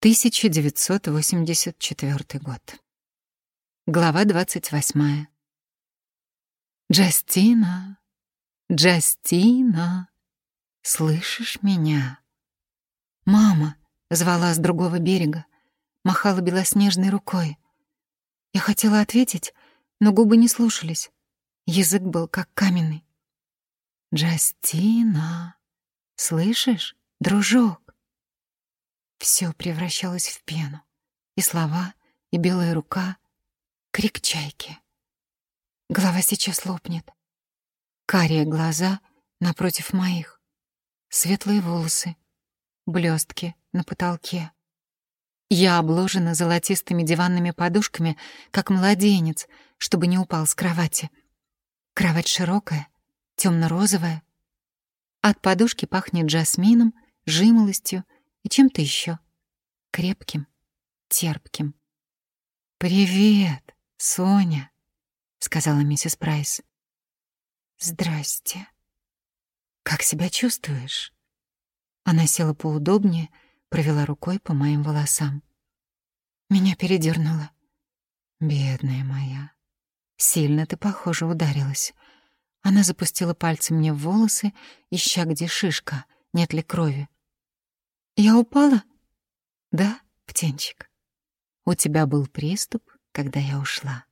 1984 год. Глава 28. Джастина, Джастина, слышишь меня? Мама звала с другого берега, махала белоснежной рукой. Я хотела ответить, но губы не слушались. Язык был как каменный. Джастина, слышишь, дружок? Все превращалось в пену. И слова, и белая рука, крик чайки. Голова сейчас лопнет. Карие глаза напротив моих. Светлые волосы, блестки на потолке. Я обложена золотистыми диванными подушками, как младенец, чтобы не упал с кровати. Кровать широкая, темно-розовая. От подушки пахнет жасмином, жимолостью и чем-то еще крепким, терпким. «Привет, Соня», — сказала миссис Прайс. «Здрасте. Как себя чувствуешь?» Она села поудобнее, провела рукой по моим волосам. Меня передернуло. «Бедная моя, сильно ты, похоже, ударилась». Она запустила пальцы мне в волосы, ища, где шишка, нет ли крови. «Я упала?» «Да, птенчик. У тебя был приступ, когда я ушла».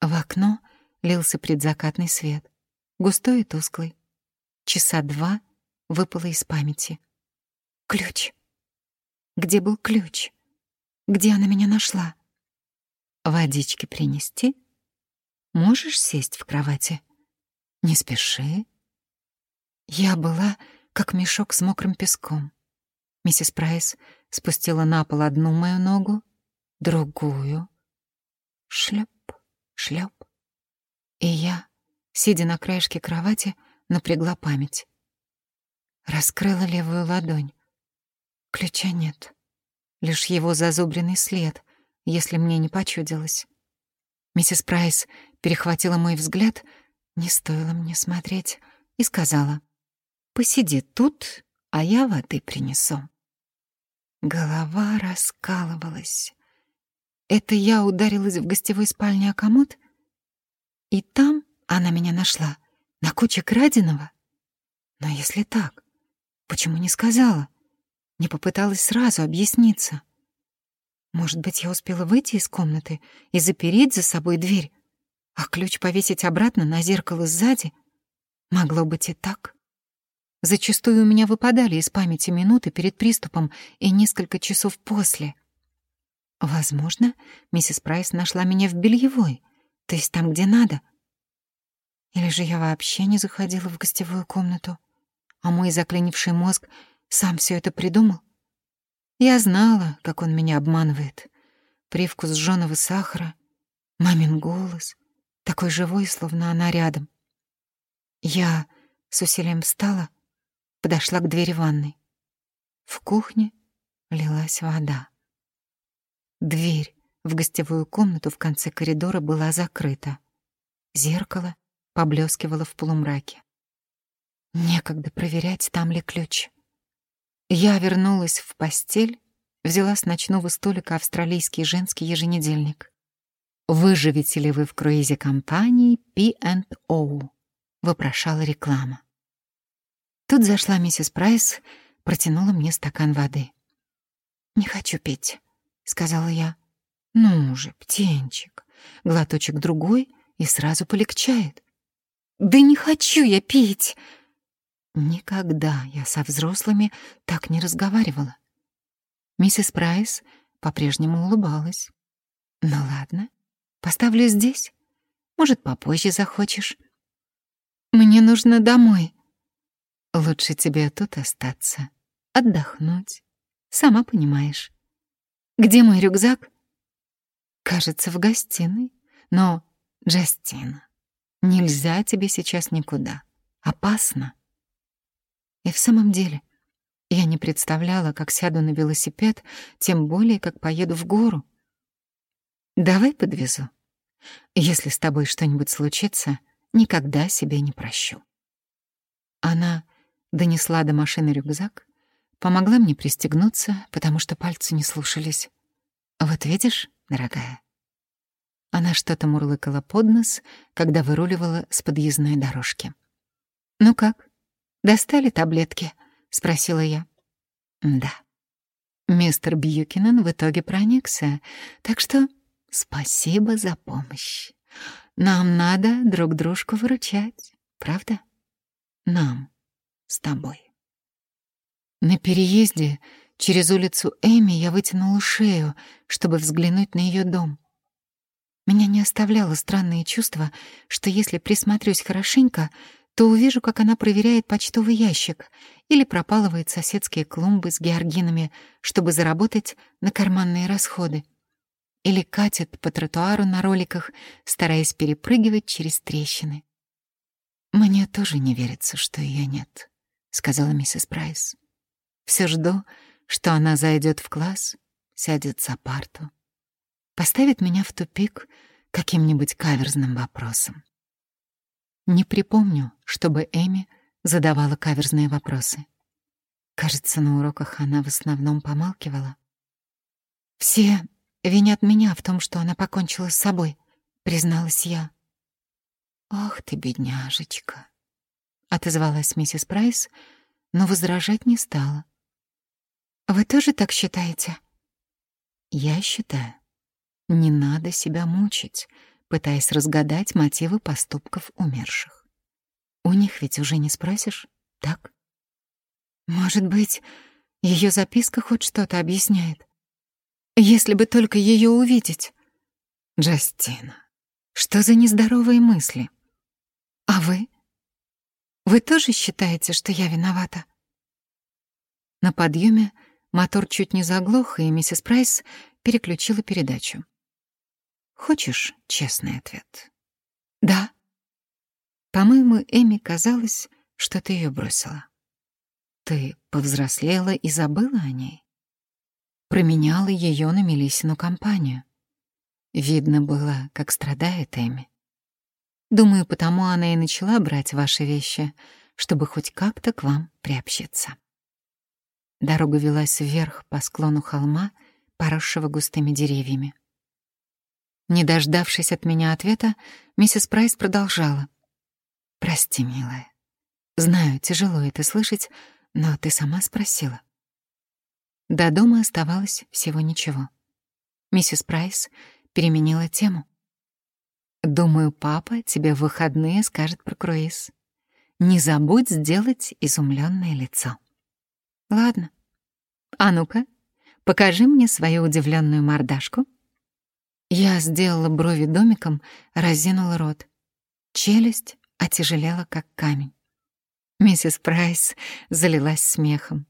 В окно лился предзакатный свет, густой и тусклый. Часа два выпало из памяти. Ключ. Где был ключ? Где она меня нашла? Водички принести? Можешь сесть в кровати? Не спеши. Я была как мешок с мокрым песком. Миссис Прайс спустила на пол одну мою ногу, другую. Шлеп, шлеп. И я, сидя на краешке кровати, напрягла память. Раскрыла левую ладонь. Ключа нет. Лишь его зазубренный след, если мне не почудилось. Миссис Прайс перехватила мой взгляд, не стоило мне смотреть, и сказала, «Посиди тут, а я воды принесу». Голова раскалывалась. Это я ударилась в гостевой спальне о комод? И там она меня нашла, на куче краденого? Но если так, почему не сказала? Не попыталась сразу объясниться? Может быть, я успела выйти из комнаты и запереть за собой дверь, а ключ повесить обратно на зеркало сзади? Могло быть и так. Зачастую у меня выпадали из памяти минуты перед приступом и несколько часов после. Возможно, миссис Прайс нашла меня в бельевой, то есть там, где надо. Или же я вообще не заходила в гостевую комнату, а мой заклинивший мозг сам все это придумал? Я знала, как он меня обманывает. Привкус жжёного сахара, мамин голос, такой живой, словно она рядом. Я с усилием встала, подошла к двери ванной. В кухне лилась вода. Дверь в гостевую комнату в конце коридора была закрыта. Зеркало поблескивало в полумраке. Некогда проверять, там ли ключ. Я вернулась в постель, взяла с ночного столика австралийский женский еженедельник. «Выживете ли вы в круизе компании P&O?» — вопрошала реклама. Тут зашла миссис Прайс, протянула мне стакан воды. «Не хочу пить», — сказала я. «Ну же, птенчик, глоточек другой и сразу полегчает». «Да не хочу я пить!» Никогда я со взрослыми так не разговаривала. Миссис Прайс по-прежнему улыбалась. «Ну ладно, поставлю здесь. Может, попозже захочешь». «Мне нужно домой», Лучше тебе тут остаться, отдохнуть. Сама понимаешь. Где мой рюкзак? Кажется, в гостиной. Но, Джастина, нельзя тебе сейчас никуда. Опасно. И в самом деле, я не представляла, как сяду на велосипед, тем более, как поеду в гору. Давай подвезу. Если с тобой что-нибудь случится, никогда себе не прощу. Она донесла до машины рюкзак, помогла мне пристегнуться, потому что пальцы не слушались. «Вот видишь, дорогая?» Она что-то мурлыкала под нос, когда выруливала с подъездной дорожки. «Ну как, достали таблетки?» — спросила я. «Да». Мистер Бьюкинен в итоге проникся, так что спасибо за помощь. Нам надо друг дружку выручать, правда? Нам с тобой. На переезде через улицу Эми я вытянула шею, чтобы взглянуть на ее дом. Меня не оставляло странное чувство, что если присмотрюсь хорошенько, то увижу, как она проверяет почтовый ящик или пропалывает соседские клумбы с георгинами, чтобы заработать на карманные расходы. Или катит по тротуару на роликах, стараясь перепрыгивать через трещины. «Мне тоже не верится, что ее нет», — сказала миссис Прайс. Все жду, что она зайдет в класс, сядет за парту, поставит меня в тупик каким-нибудь каверзным вопросом. Не припомню, чтобы Эми задавала каверзные вопросы. Кажется, на уроках она в основном помалкивала. «Все винят меня в том, что она покончила с собой», — призналась я. «Ах ты, бедняжечка», — отозвалась миссис Прайс, но возражать не стала. «Вы тоже так считаете?» «Я считаю, не надо себя мучить», пытаясь разгадать мотивы поступков умерших. У них ведь уже не спросишь, так? Может быть, ее записка хоть что-то объясняет? Если бы только ее увидеть. Джастина, что за нездоровые мысли? А вы? Вы тоже считаете, что я виновата? На подъеме мотор чуть не заглох, и миссис Прайс переключила передачу. Хочешь честный ответ? Да. По-моему, Эми казалось, что ты ее бросила. Ты повзрослела и забыла о ней. Променяла ее на Мелисину компанию. Видно было, как страдает Эми. Думаю, потому она и начала брать ваши вещи, чтобы хоть как-то к вам приобщиться. Дорога велась вверх по склону холма, поросшего густыми деревьями. Не дождавшись от меня ответа, миссис Прайс продолжала. «Прости, милая. Знаю, тяжело это слышать, но ты сама спросила». До дома оставалось всего ничего. Миссис Прайс переменила тему. «Думаю, папа тебе в выходные скажет про круиз. Не забудь сделать изумленное лицо». «Ладно. А ну-ка, покажи мне свою удивленную мордашку». Я сделала брови домиком, разинула рот. Челюсть отяжелела, как камень. Миссис Прайс залилась смехом.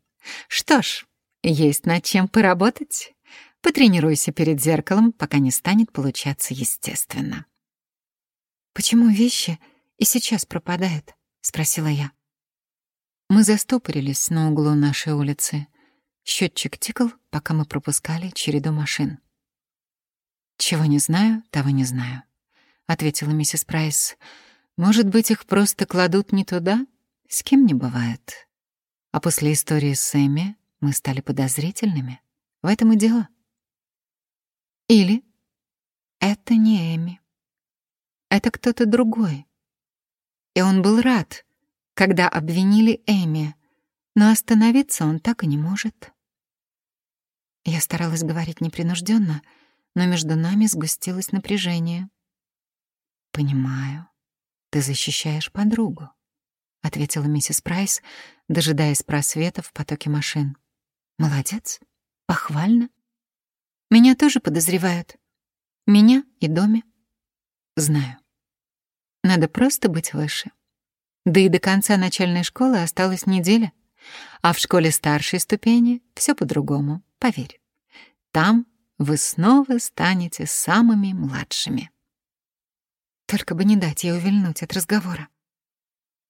«Что ж, есть над чем поработать. Потренируйся перед зеркалом, пока не станет получаться естественно». «Почему вещи и сейчас пропадают?» — спросила я. Мы застопорились на углу нашей улицы. Счетчик тикал, пока мы пропускали череду машин. «Чего не знаю, того не знаю», — ответила миссис Прайс. «Может быть, их просто кладут не туда? С кем не бывает. А после истории с Эми мы стали подозрительными. В этом и дело». «Или это не Эми. Это кто-то другой. И он был рад, когда обвинили Эми, но остановиться он так и не может». Я старалась говорить непринужденно, — но между нами сгустилось напряжение. «Понимаю, ты защищаешь подругу», — ответила миссис Прайс, дожидаясь просвета в потоке машин. «Молодец, похвально. Меня тоже подозревают. Меня и доме. Знаю. Надо просто быть выше. Да и до конца начальной школы осталась неделя, а в школе старшей ступени все по-другому, поверь. Там вы снова станете самыми младшими. Только бы не дать ей увильнуть от разговора.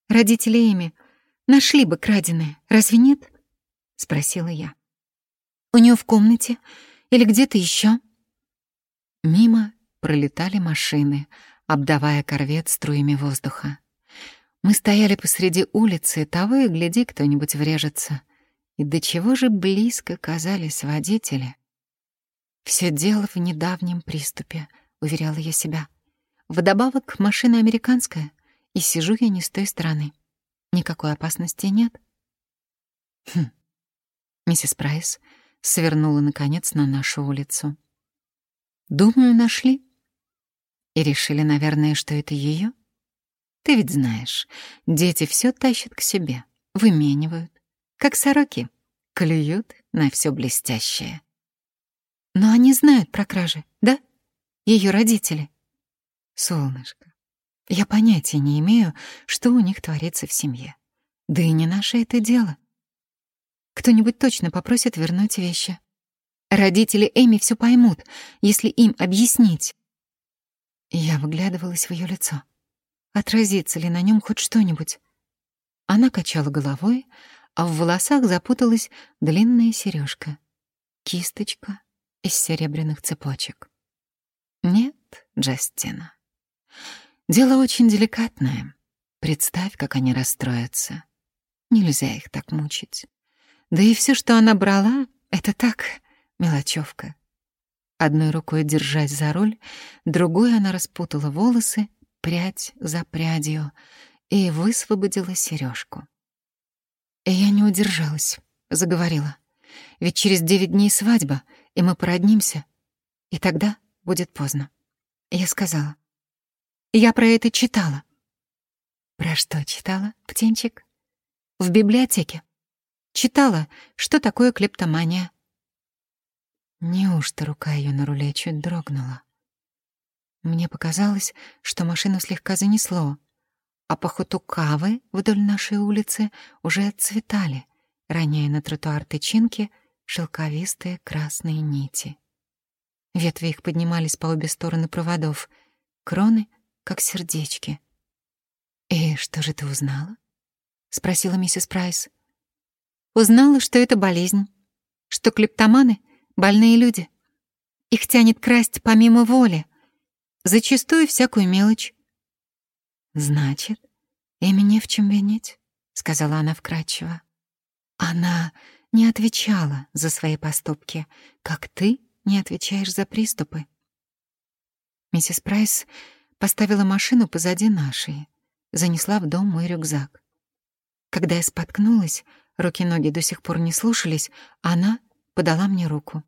Родители Эми нашли бы краденое, разве нет? Спросила я. У нее в комнате или где-то еще? Мимо пролетали машины, обдавая корвет струями воздуха. Мы стояли посреди улицы, того и гляди, кто-нибудь врежется. И до чего же близко казались водители. Все дело в недавнем приступе, уверяла я себя. Вдобавок, машина американская, и сижу я не с той стороны. Никакой опасности нет. Хм. Миссис Прайс свернула, наконец, на нашу улицу. Думаю, нашли. И решили, наверное, что это ее. Ты ведь знаешь, дети все тащат к себе, выменивают, как сороки, клюют на все блестящее. Но они знают про кражи, да? Ее родители. Солнышко, я понятия не имею, что у них творится в семье. Да и не наше это дело. Кто-нибудь точно попросит вернуть вещи. Родители Эми все поймут, если им объяснить. Я выглядывалась в ее лицо. Отразится ли на нем хоть что-нибудь? Она качала головой, а в волосах запуталась длинная сережка, кисточка из серебряных цепочек. Нет, Джастина. Дело очень деликатное. Представь, как они расстроятся. Нельзя их так мучить. Да и все, что она брала, это так, мелочевка. Одной рукой держась за руль, другой она распутала волосы, прядь за прядью, и высвободила сережку. И я не удержалась, заговорила. Ведь через девять дней свадьба, и мы породнимся, и тогда будет поздно. Я сказала. Я про это читала. Про что читала, птенчик? В библиотеке. Читала, что такое клептомания. Неужто рука ее на руле чуть дрогнула? Мне показалось, что машину слегка занесло, а по ходу кавы вдоль нашей улицы уже отцветали, роняя на тротуар тычинки шелковистые красные нити. Ветви их поднимались по обе стороны проводов, кроны — как сердечки. «И что же ты узнала?» — спросила миссис Прайс. Узнала, что это болезнь, что клептоманы — больные люди. Их тянет красть помимо воли, зачастую всякую мелочь. «Значит, Эми не в чем винить», — сказала она вкратчиво. «Она не отвечала за свои поступки, как ты не отвечаешь за приступы». Миссис Прайс поставила машину позади нашей, занесла в дом мой рюкзак. Когда я споткнулась, руки-ноги до сих пор не слушались, она подала мне руку.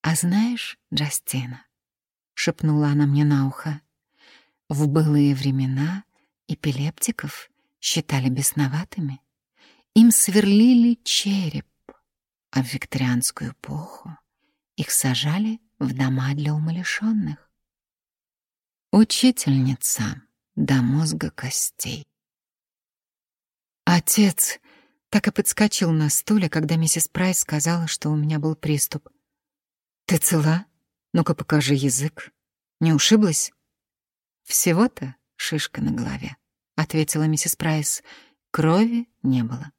«А знаешь, Джастина», — шепнула она мне на ухо, «в былые времена эпилептиков считали бесноватыми. Им сверлили череп, а в викторианскую эпоху их сажали в дома для умалишенных. Учительница до мозга костей. Отец так и подскочил на стуле, когда миссис Прайс сказала, что у меня был приступ. «Ты цела? Ну-ка покажи язык. Не ушиблась?» «Всего-то шишка на голове», — ответила миссис Прайс. «Крови не было».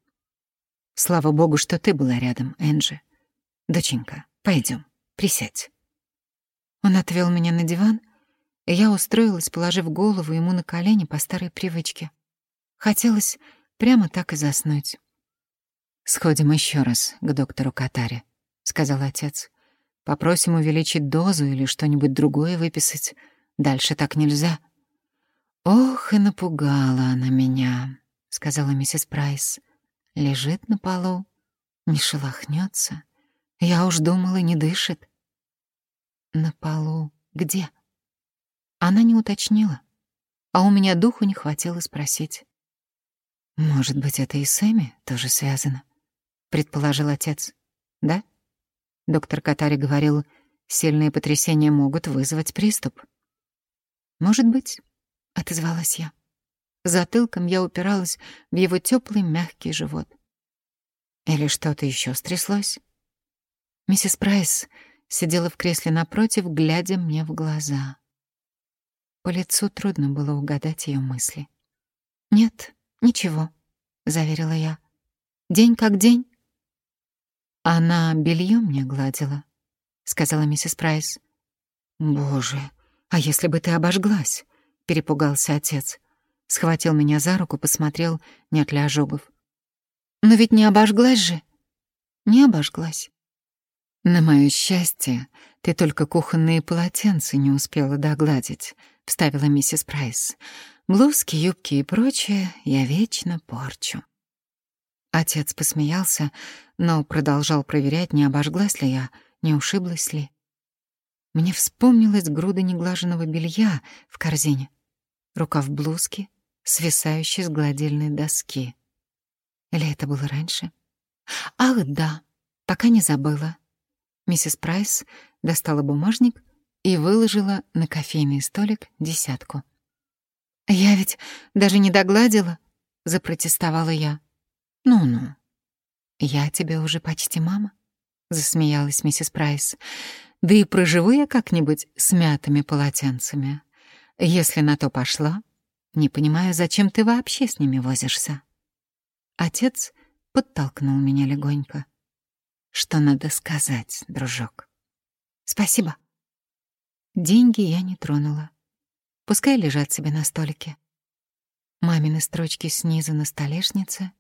«Слава богу, что ты была рядом, Энджи. Доченька, пойдем, присядь». Он отвел меня на диван, и я устроилась, положив голову ему на колени по старой привычке. Хотелось прямо так и заснуть. «Сходим еще раз к доктору Катаре», — сказал отец. «Попросим увеличить дозу или что-нибудь другое выписать. Дальше так нельзя». «Ох, и напугала она меня», — сказала миссис Прайс. «Лежит на полу, не шелохнется. Я уж думала, не дышит». «На полу где?» Она не уточнила, а у меня духу не хватило спросить. «Может быть, это и с Эми тоже связано?» — предположил отец. «Да?» Доктор Катари говорил, сильные потрясения могут вызвать приступ. «Может быть», — отозвалась я. Затылком я упиралась в его теплый мягкий живот. Или что-то еще стряслось? Миссис Прайс сидела в кресле напротив, глядя мне в глаза. По лицу трудно было угадать ее мысли. «Нет, ничего», — заверила я. «День как день». «Она белье мне гладила», — сказала миссис Прайс. «Боже, а если бы ты обожглась?» — перепугался отец. Схватил меня за руку, посмотрел, нет ли ожогов. «Но ведь не обожглась же», не обожглась. На моё счастье, ты только кухонные полотенца не успела догладить, вставила миссис Прайс. Блузки, юбки и прочее я вечно порчу. Отец посмеялся, но продолжал проверять, не обожглась ли я, не ушиблась ли. Мне вспомнилась груда неглаженного белья в корзине, рукав блузки, свисающий с гладильной доски. Или это было раньше? Ах, да, пока не забыла. Миссис Прайс достала бумажник и выложила на кофейный столик десятку. «Я ведь даже не догладила», — запротестовала я. «Ну-ну, я тебе уже почти мама», — засмеялась миссис Прайс. «Да и проживу я как-нибудь с мятыми полотенцами. Если на то пошла, не понимаю, зачем ты вообще с ними возишься». Отец подтолкнул меня легонько. «Что надо сказать, дружок?» «Спасибо». Деньги я не тронула. Пускай лежат себе на столике. Мамины строчки снизу на столешнице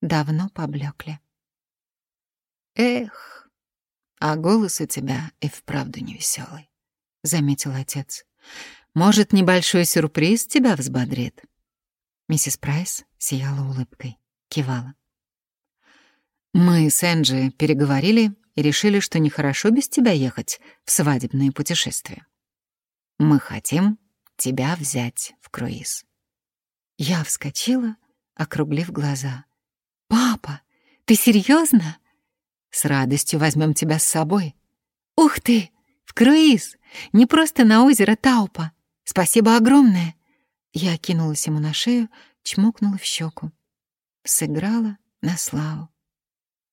давно поблекли. «Эх, а голос у тебя и вправду невеселый», — заметил отец. «Может, небольшой сюрприз тебя взбодрит?» Миссис Прайс сияла улыбкой, кивала. «Мы с Энджи переговорили и решили, что нехорошо без тебя ехать в свадебное путешествие. Мы хотим тебя взять в круиз». Я вскочила, округлив глаза. «Папа, ты серьезно? С радостью возьмем тебя с собой. Ух ты, в круиз! Не просто на озеро Таупа. Спасибо огромное!» Я кинулась ему на шею, чмокнула в щеку. Сыграла на славу.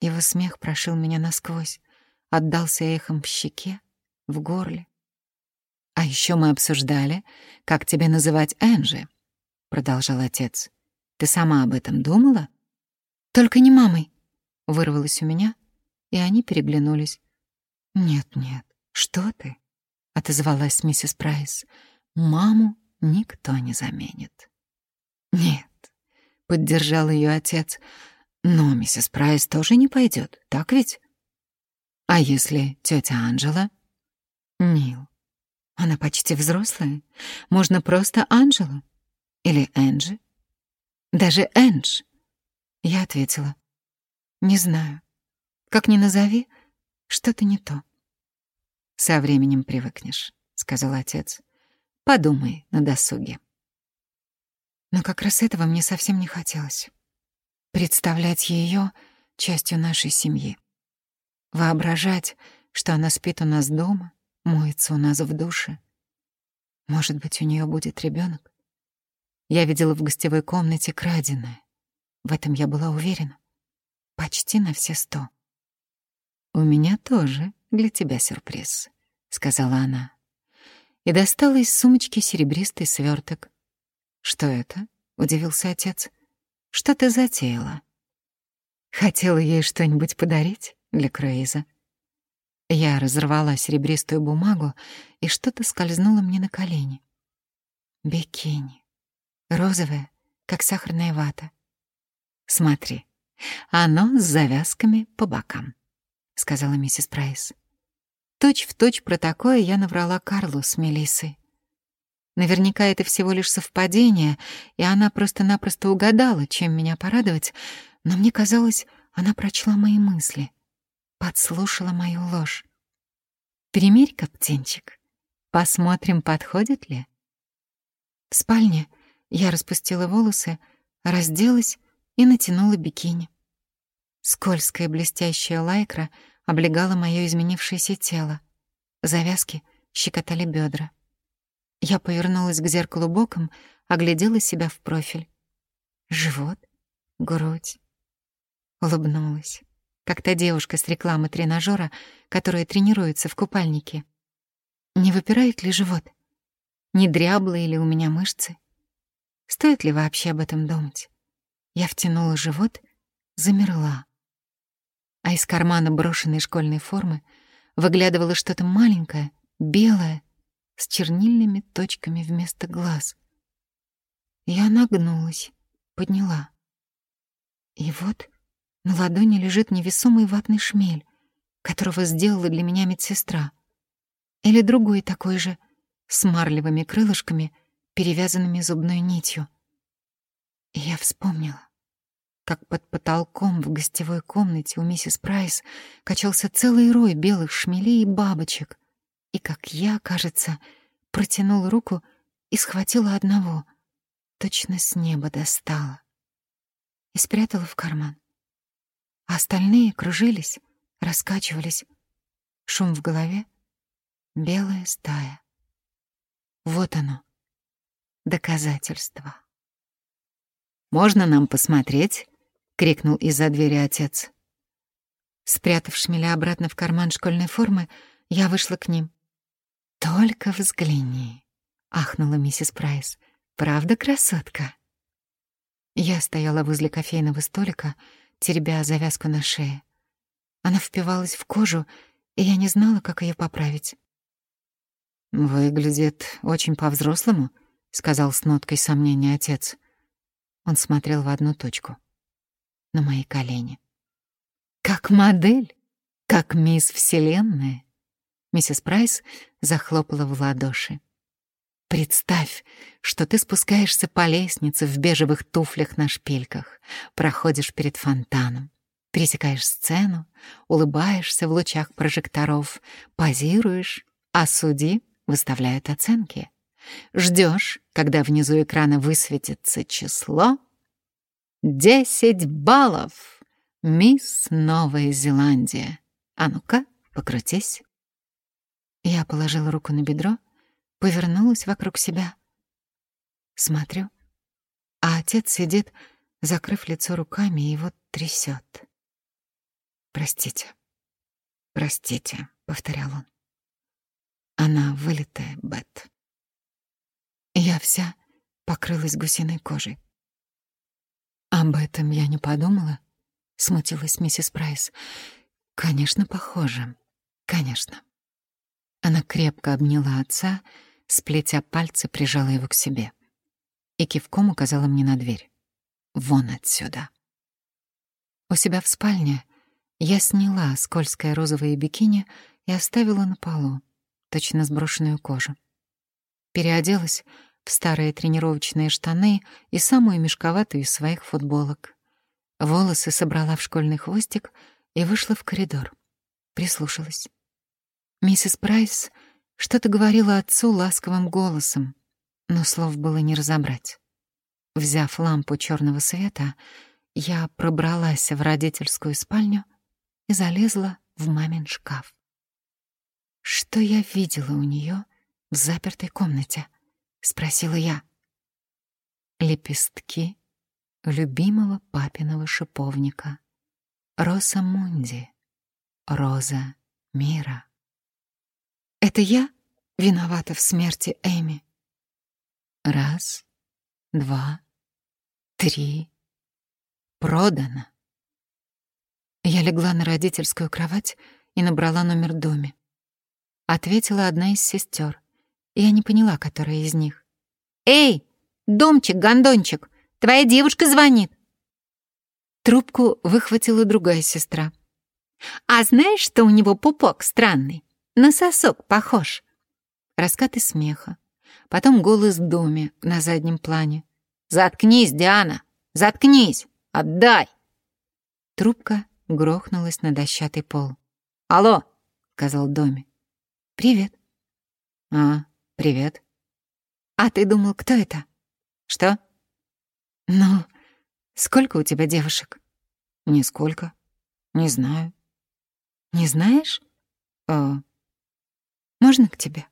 Его смех прошил меня насквозь, отдался эхом в щеке, в горле. «А еще мы обсуждали, как тебе называть Энджи», — продолжал отец. «Ты сама об этом думала?» «Только не мамой», — вырвалось у меня, и они переглянулись. «Нет-нет, что ты?» — отозвалась миссис Прайс. «Маму никто не заменит». «Нет», — поддержал ее отец, — «но миссис Прайс тоже не пойдет, так ведь?» «А если тетя Анжела?» «Нил, она почти взрослая. Можно просто Анжела. Или Энджи. Даже Эндж. Я ответила. «Не знаю. Как ни назови, что-то не то». «Со временем привыкнешь», — сказал отец. «Подумай на досуге». Но как раз этого мне совсем не хотелось. Представлять ее частью нашей семьи. Воображать, что она спит у нас дома, моется у нас в душе. Может быть, у нее будет ребенок? Я видела в гостевой комнате краденое. В этом я была уверена. Почти на все сто. «У меня тоже для тебя сюрприз», — сказала она. И достала из сумочки серебристый сверток. «Что это?» — удивился отец. «Что ты затеяла?» «Хотела ей что-нибудь подарить для круиза». Я разорвала серебристую бумагу, и что-то скользнуло мне на колени. Бикини. Розовое, как сахарная вата. «Смотри, оно с завязками по бокам», — сказала миссис Прайс. Точь в точь про такое я наврала Карлу с Мелиссой. Наверняка это всего лишь совпадение, и она просто-напросто угадала, чем меня порадовать, но мне казалось, она прочла мои мысли, подслушала мою ложь. «Примерь-ка, птенчик, посмотрим, подходит ли». В спальне я распустила волосы, разделась и натянула бикини. Скользкая блестящая лайкра облегала мое изменившееся тело. Завязки щекотали бедра. Я повернулась к зеркалу боком, оглядела себя в профиль. Живот, грудь. Улыбнулась, как та девушка с рекламы тренажера, которая тренируется в купальнике. Не выпирает ли живот? Не дряблые ли у меня мышцы? Стоит ли вообще об этом думать? Я втянула живот, замерла. А из кармана брошенной школьной формы выглядывало что-то маленькое, белое, с чернильными точками вместо глаз. Я нагнулась, подняла. И вот На ладони лежит невесомый ватный шмель, которого сделала для меня медсестра. Или другой такой же, с марлевыми крылышками, перевязанными зубной нитью. И я вспомнила, как под потолком в гостевой комнате у миссис Прайс качался целый рой белых шмелей и бабочек, и как я, кажется, протянула руку и схватила одного, точно с неба достала, и спрятала в карман. А остальные кружились, раскачивались. Шум в голове, белая стая. Вот оно, доказательство. «Можно нам посмотреть?» — крикнул из-за двери отец. Спрятав шмеля обратно в карман школьной формы, я вышла к ним. «Только взгляни!» — ахнула миссис Прайс. «Правда, красотка?» Я стояла возле кофейного столика, теребя завязку на шее. Она впивалась в кожу, и я не знала, как ее поправить. «Выглядит очень по-взрослому», — сказал с ноткой сомнения отец. Он смотрел в одну точку на мои колени. «Как модель, как мисс Вселенная!» Миссис Прайс захлопала в ладоши. «Представь, что ты спускаешься по лестнице в бежевых туфлях на шпильках, проходишь перед фонтаном, пересекаешь сцену, улыбаешься в лучах прожекторов, позируешь, а судьи выставляют оценки. Ждешь, когда внизу экрана высветится число, Десять баллов! Мисс Новая Зеландия. А ну-ка, покрутись. Я положила руку на бедро, повернулась вокруг себя. Смотрю, а отец сидит, закрыв лицо руками, и вот трясет. «Простите, простите», — повторял он. Она вылитая, Бет. Я вся покрылась гусиной кожей. «Об этом я не подумала», — смутилась миссис Прайс. «Конечно, похоже. Конечно». Она крепко обняла отца, сплетя пальцы, прижала его к себе. И кивком указала мне на дверь. «Вон отсюда». У себя в спальне я сняла скользкое розовое бикини и оставила на полу, точно сброшенную кожу. Переоделась в старые тренировочные штаны и самую мешковатую из своих футболок. Волосы собрала в школьный хвостик и вышла в коридор. Прислушалась. Миссис Прайс что-то говорила отцу ласковым голосом, но слов было не разобрать. Взяв лампу черного света, я пробралась в родительскую спальню и залезла в мамин шкаф. Что я видела у нее в запертой комнате? — спросила я. Лепестки любимого папиного шиповника. Роса Мунди. Роза мира. Это я виновата в смерти Эми? Раз, два, три. Продано. Я легла на родительскую кровать и набрала номер доме. Ответила одна из сестер. Я не поняла, которая из них. «Эй, домчик-гондончик, твоя девушка звонит!» Трубку выхватила другая сестра. «А знаешь, что у него пупок странный? На сосок похож!» Раскаты смеха. Потом голос в на заднем плане. «Заткнись, Диана! Заткнись! Отдай!» Трубка грохнулась на дощатый пол. «Алло!» — сказал Доме. «Привет». «А, «Привет». «А ты думал, кто это?» «Что?» «Ну, сколько у тебя девушек?» «Нисколько. Не знаю». «Не знаешь?» «О, можно к тебе?»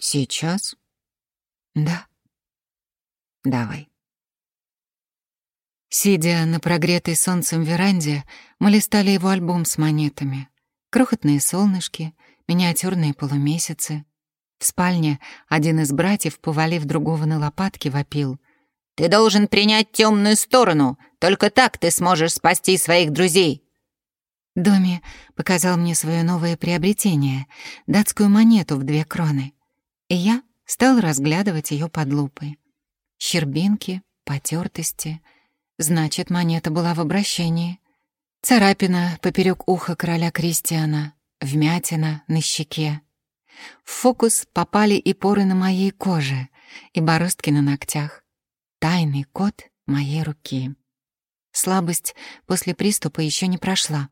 «Сейчас?» «Да». «Давай». Сидя на прогретой солнцем веранде, мы листали его альбом с монетами. Крохотные солнышки, миниатюрные полумесяцы, в спальне один из братьев, повалив другого на лопатки, вопил. «Ты должен принять темную сторону. Только так ты сможешь спасти своих друзей». Доми показал мне свое новое приобретение — датскую монету в две кроны. И я стал разглядывать ее под лупой. Щербинки, потертости. Значит, монета была в обращении. Царапина поперек уха короля Кристиана, вмятина на щеке. В фокус попали и поры на моей коже, и бороздки на ногтях. Тайный код моей руки. Слабость после приступа еще не прошла.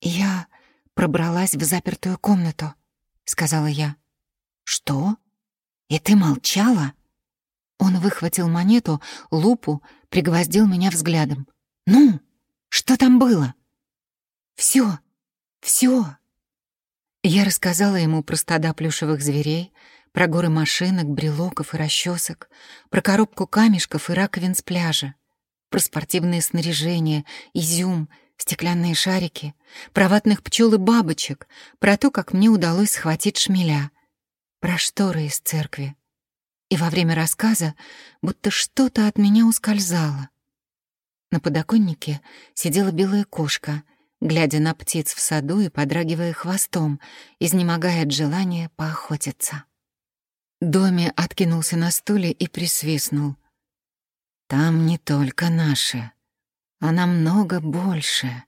«Я пробралась в запертую комнату», — сказала я. «Что? И ты молчала?» Он выхватил монету, лупу, пригвоздил меня взглядом. «Ну, что там было?» «Всё, всё». Я рассказала ему про стада плюшевых зверей, про горы машинок, брелоков и расчесок, про коробку камешков и раковин с пляжа, про спортивное снаряжение, изюм, стеклянные шарики, про ватных пчел и бабочек, про то, как мне удалось схватить шмеля, про шторы из церкви. И во время рассказа будто что-то от меня ускользало. На подоконнике сидела белая кошка, глядя на птиц в саду и подрагивая хвостом, изнемогая от желания поохотиться. Доми откинулся на стуле и присвистнул. «Там не только наши, а намного больше.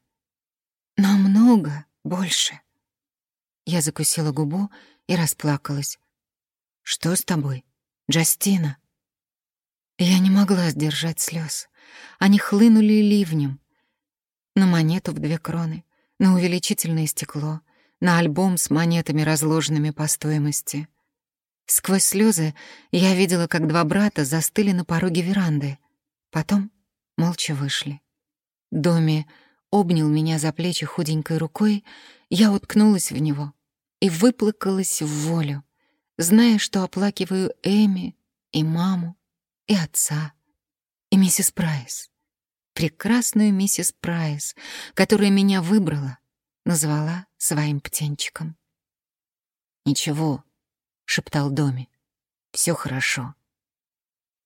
Намного больше». Я закусила губу и расплакалась. «Что с тобой, Джастина?» Я не могла сдержать слез. Они хлынули ливнем. На монету в две кроны, на увеличительное стекло, на альбом с монетами, разложенными по стоимости. Сквозь слезы я видела, как два брата застыли на пороге веранды. Потом молча вышли. Доми обнял меня за плечи худенькой рукой, я уткнулась в него и выплакалась в волю, зная, что оплакиваю Эми и маму, и отца, и миссис Прайс. Прекрасную миссис Прайс, которая меня выбрала, назвала своим птенчиком. «Ничего», — шептал Доми, — «всё хорошо».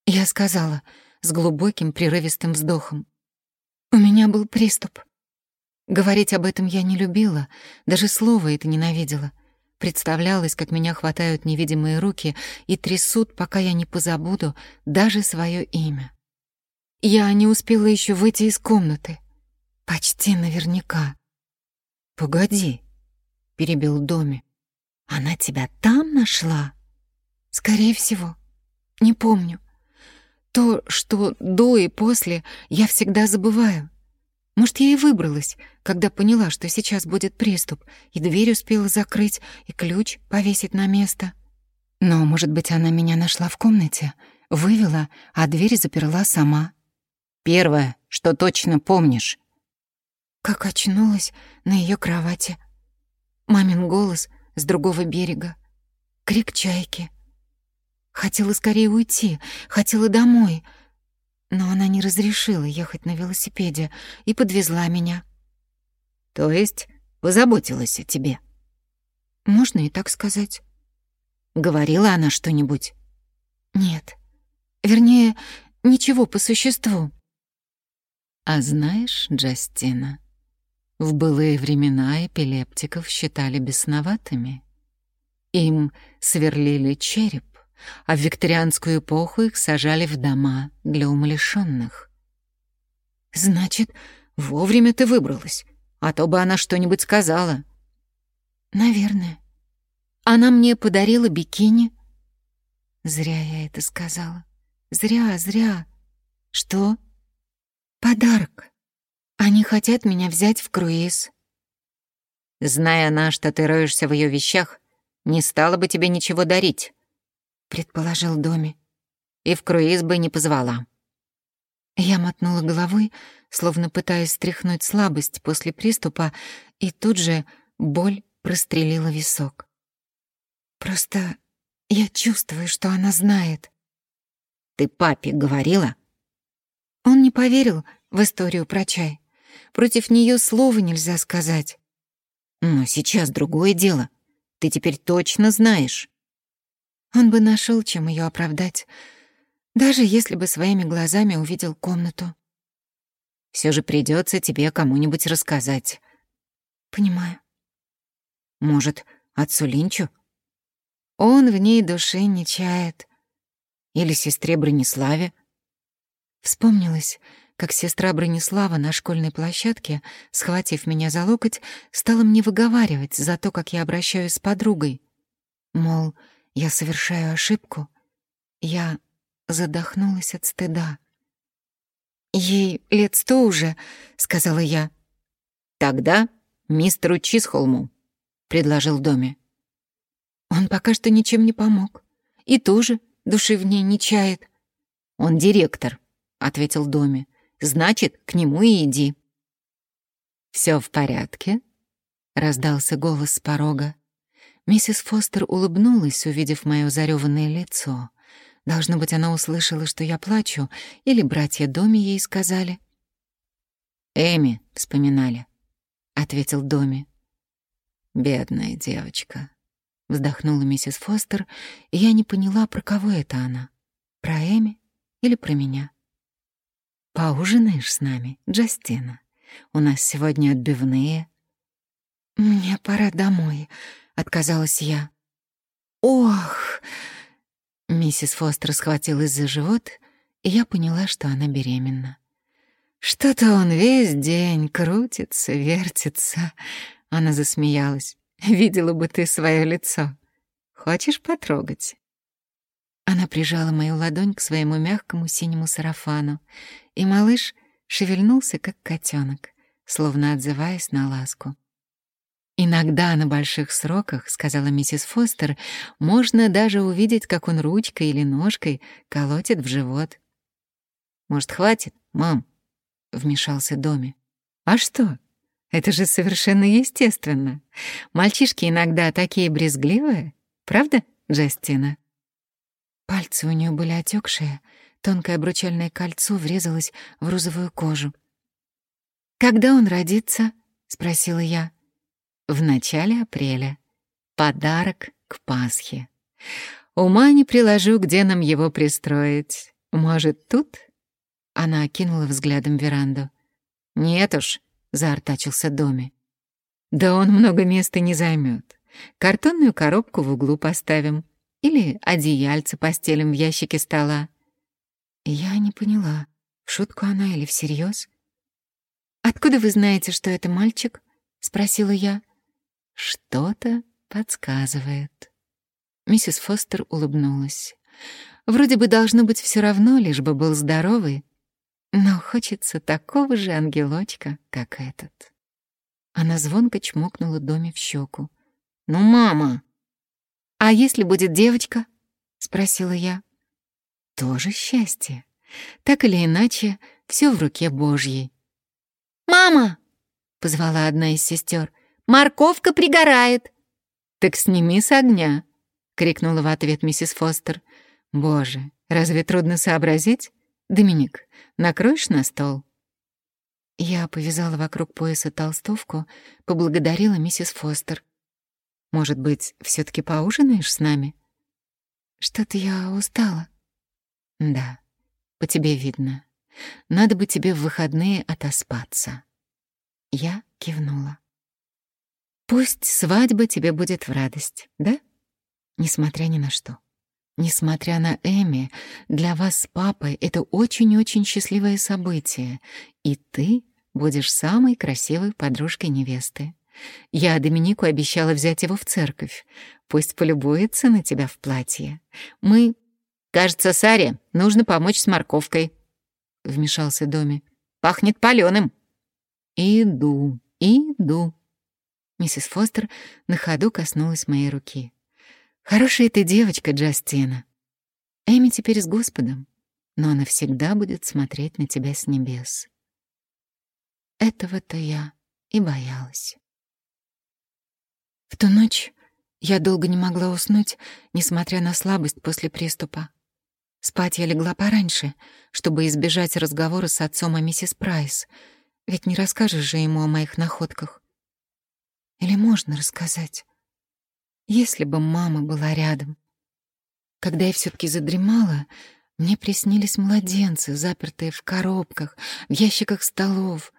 Я сказала с глубоким прерывистым вздохом. «У меня был приступ». Говорить об этом я не любила, даже слово это ненавидела. Представлялось, как меня хватают невидимые руки и трясут, пока я не позабуду даже свое имя. Я не успела еще выйти из комнаты. Почти наверняка. «Погоди», — перебил Доми. «Она тебя там нашла?» «Скорее всего. Не помню. То, что до и после, я всегда забываю. Может, я и выбралась, когда поняла, что сейчас будет приступ, и дверь успела закрыть, и ключ повесить на место. Но, может быть, она меня нашла в комнате, вывела, а дверь заперла сама. Первое, что точно помнишь. Как очнулась на ее кровати. Мамин голос с другого берега. Крик чайки. Хотела скорее уйти, хотела домой — но она не разрешила ехать на велосипеде и подвезла меня. То есть позаботилась о тебе? Можно и так сказать. Говорила она что-нибудь? Нет. Вернее, ничего по существу. А знаешь, Джастина, в былые времена эпилептиков считали бесноватыми. Им сверлили череп, а в викторианскую эпоху их сажали в дома для умалишенных. «Значит, вовремя ты выбралась, а то бы она что-нибудь сказала». «Наверное. Она мне подарила бикини». «Зря я это сказала. Зря, зря. Что?» «Подарок. Они хотят меня взять в круиз». «Зная она, что ты роешься в ее вещах, не стала бы тебе ничего дарить» предположил Доми. И в круиз бы не позвала. Я мотнула головой, словно пытаясь стряхнуть слабость после приступа, и тут же боль прострелила висок. Просто я чувствую, что она знает. Ты папе говорила? Он не поверил в историю про чай. Против нее слова нельзя сказать. Но сейчас другое дело. Ты теперь точно знаешь. Он бы нашел, чем ее оправдать, даже если бы своими глазами увидел комнату. Все же придется тебе кому-нибудь рассказать. Понимаю. Может, отцу Линчу? Он в ней души не чает. Или сестре Брониславе. Вспомнилось, как сестра Бронислава на школьной площадке, схватив меня за локоть, стала мне выговаривать за то, как я обращаюсь с подругой. Мол, я совершаю ошибку. Я задохнулась от стыда. «Ей лет сто уже», — сказала я. «Тогда мистеру Чисхолму», — предложил Доми. Он пока что ничем не помог. И тоже души в ней не чает. «Он директор», — ответил Доми. «Значит, к нему и иди». «Все в порядке?» — раздался голос с порога. Миссис Фостер улыбнулась, увидев мое зареванное лицо. Должно быть, она услышала, что я плачу, или братья Доми ей сказали. «Эми», — вспоминали, — ответил Доми. «Бедная девочка», — вздохнула миссис Фостер, и я не поняла, про кого это она. Про Эми или про меня? «Поужинаешь с нами, Джастина? У нас сегодня отбивные». «Мне пора домой», — отказалась я. «Ох!» Миссис Фостер схватилась за живот, и я поняла, что она беременна. «Что-то он весь день крутится, вертится». Она засмеялась. «Видела бы ты свое лицо. Хочешь потрогать?» Она прижала мою ладонь к своему мягкому синему сарафану, и малыш шевельнулся, как котенок, словно отзываясь на ласку. «Иногда на больших сроках, — сказала миссис Фостер, — можно даже увидеть, как он ручкой или ножкой колотит в живот». «Может, хватит, мам?» — вмешался Доми. «А что? Это же совершенно естественно. Мальчишки иногда такие брезгливые, правда, Джастина?» Пальцы у нее были отекшие, тонкое обручальное кольцо врезалось в розовую кожу. «Когда он родится?» — спросила я. «В начале апреля. Подарок к Пасхе. Ума не приложу, где нам его пристроить. Может, тут?» Она окинула взглядом веранду. «Нет уж», — заортачился Доми. «Да он много места не займет. Картонную коробку в углу поставим. Или одеяльце постелим в ящике стола. Я не поняла, в шутку она или всерьез. «Откуда вы знаете, что это мальчик?» — спросила я. «Что-то подсказывает». Миссис Фостер улыбнулась. «Вроде бы должно быть все равно, лишь бы был здоровый, но хочется такого же ангелочка, как этот». Она звонко чмокнула Доме в щеку. «Ну, мама!» «А если будет девочка?» — спросила я. «Тоже счастье. Так или иначе, все в руке Божьей». «Мама!» — позвала одна из сестер. «Морковка пригорает!» «Так сними с огня!» — крикнула в ответ миссис Фостер. «Боже, разве трудно сообразить? Доминик, накроешь на стол?» Я повязала вокруг пояса толстовку, поблагодарила миссис Фостер. Может быть, все таки поужинаешь с нами? Что-то я устала. Да, по тебе видно. Надо бы тебе в выходные отоспаться. Я кивнула. Пусть свадьба тебе будет в радость, да? Несмотря ни на что. Несмотря на Эми, для вас с папой это очень-очень счастливое событие, и ты будешь самой красивой подружкой невесты. Я Доминику обещала взять его в церковь. Пусть полюбуется на тебя в платье. Мы... Кажется, Саре нужно помочь с морковкой. Вмешался Доми. Пахнет палёным. Иду, иду. Миссис Фостер на ходу коснулась моей руки. Хорошая ты девочка, Джастина. Эми теперь с Господом, но она всегда будет смотреть на тебя с небес. Этого-то я и боялась. В ту ночь я долго не могла уснуть, несмотря на слабость после приступа. Спать я легла пораньше, чтобы избежать разговора с отцом о миссис Прайс, ведь не расскажешь же ему о моих находках. Или можно рассказать? Если бы мама была рядом. Когда я все таки задремала, мне приснились младенцы, запертые в коробках, в ящиках столов,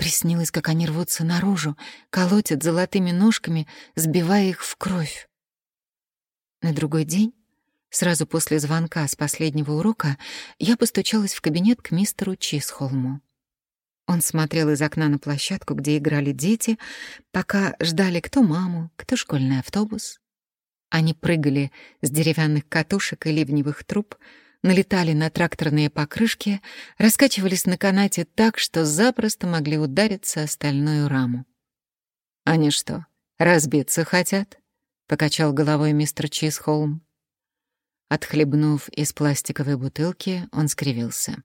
Приснилось, как они рвутся наружу, колотят золотыми ножками, сбивая их в кровь. На другой день Сразу после звонка с последнего урока я постучалась в кабинет к мистеру Чисхолму. Он смотрел из окна на площадку, где играли дети, пока ждали кто маму, кто школьный автобус. Они прыгали с деревянных катушек и ливневых труб, налетали на тракторные покрышки, раскачивались на канате так, что запросто могли удариться о стальную раму. «Они что, разбиться хотят?» — покачал головой мистер Чизхолм. Отхлебнув из пластиковой бутылки, он скривился.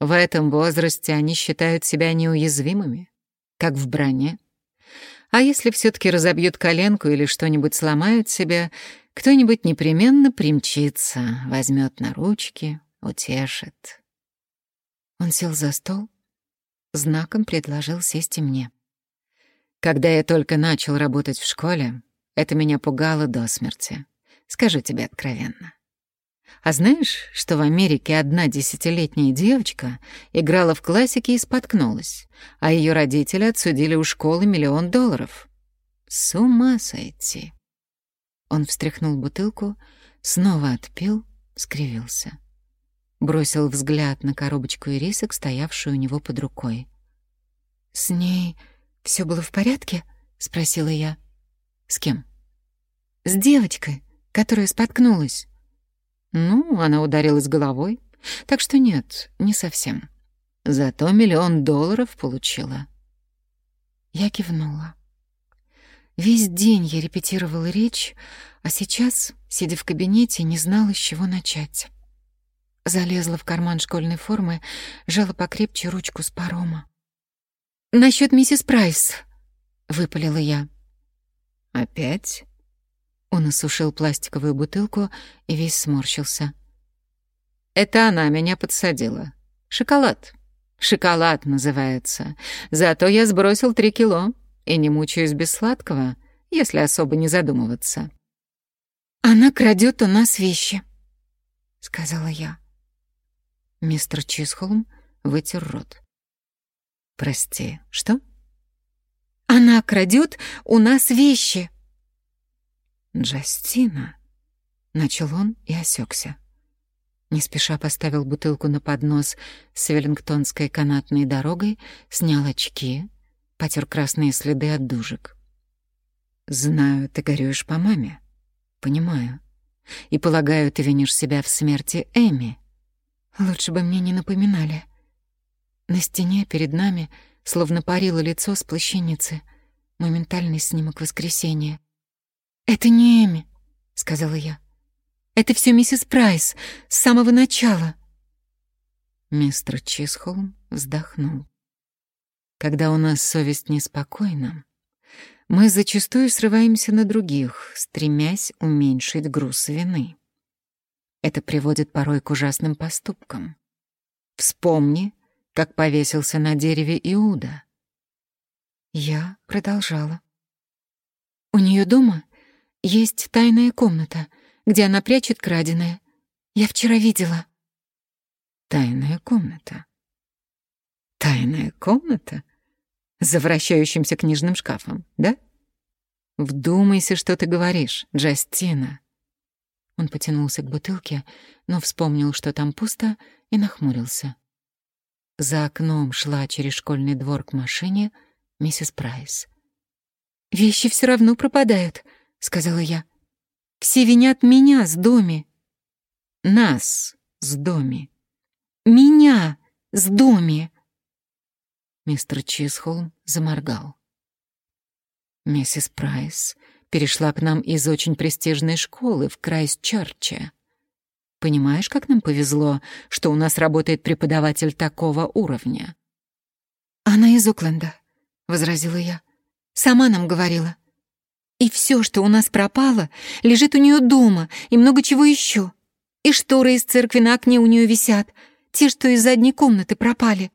В этом возрасте они считают себя неуязвимыми, как в броне. А если все таки разобьют коленку или что-нибудь сломают себе, кто-нибудь непременно примчится, возьмет на ручки, утешит. Он сел за стол, знаком предложил сесть и мне. Когда я только начал работать в школе, это меня пугало до смерти. Скажу тебе откровенно. А знаешь, что в Америке одна десятилетняя девочка играла в классике и споткнулась, а ее родители отсудили у школы миллион долларов? С ума сойти. Он встряхнул бутылку, снова отпил, скривился. Бросил взгляд на коробочку ирисок, стоявшую у него под рукой. «С ней все было в порядке?» — спросила я. «С кем?» «С девочкой которая споткнулась. Ну, она ударилась головой. Так что нет, не совсем. Зато миллион долларов получила. Я кивнула. Весь день я репетировала речь, а сейчас, сидя в кабинете, не знала, с чего начать. Залезла в карман школьной формы, жала покрепче ручку с парома. «Насчет миссис Прайс», — выпалила я. «Опять?» Он осушил пластиковую бутылку и весь сморщился. «Это она меня подсадила. Шоколад. Шоколад называется. Зато я сбросил три кило и не мучаюсь без сладкого, если особо не задумываться». «Она крадет у нас вещи», — сказала я. Мистер Чисхолм вытер рот. «Прости, что?» «Она крадет у нас вещи», «Джастина!» — начал он и осекся. Не спеша поставил бутылку на поднос с веллингтонской канатной дорогой, снял очки, потер красные следы от дужек. «Знаю, ты горюешь по маме. Понимаю. И полагаю, ты винишь себя в смерти Эми. Лучше бы мне не напоминали. На стене перед нами словно парило лицо с плащаницы, моментальный снимок воскресенья. «Это не Эми», — сказала я. «Это все миссис Прайс с самого начала». Мистер Чисхолм вздохнул. «Когда у нас совесть неспокойна, мы зачастую срываемся на других, стремясь уменьшить груз вины. Это приводит порой к ужасным поступкам. Вспомни, как повесился на дереве Иуда». Я продолжала. «У нее дома есть тайная комната, где она прячет краденое. Я вчера видела. Тайная комната. Тайная комната? За вращающимся книжным шкафом, да? Вдумайся, что ты говоришь, Джастина. Он потянулся к бутылке, но вспомнил, что там пусто, и нахмурился. За окном шла через школьный двор к машине миссис Прайс. «Вещи все равно пропадают», — сказала я. «Все винят меня с доме». «Нас с доме». «Меня с доме». Мистер Чисхолм заморгал. Миссис Прайс перешла к нам из очень престижной школы в Крайстчерче. Понимаешь, как нам повезло, что у нас работает преподаватель такого уровня?» «Она из Окленда», — возразила я. «Сама нам говорила. И все, что у нас пропало, лежит у нее дома, и много чего еще. И шторы из церкви на окне у нее висят, те, что из задней комнаты пропали.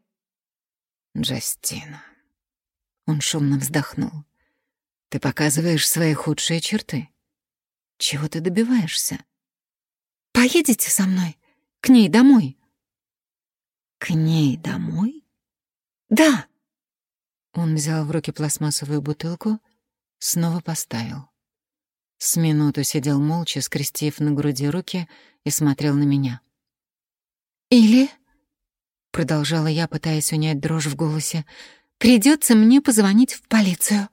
Джастина. Он шумно вздохнул. Ты показываешь свои худшие черты. Чего ты добиваешься? Поедете со мной? К ней домой? К ней домой? Да. Он взял в руки пластмассовую бутылку, снова поставил. С минуту сидел молча, скрестив на груди руки, и смотрел на меня. «Или...» — продолжала я, пытаясь унять дрожь в голосе. «Придется мне позвонить в полицию».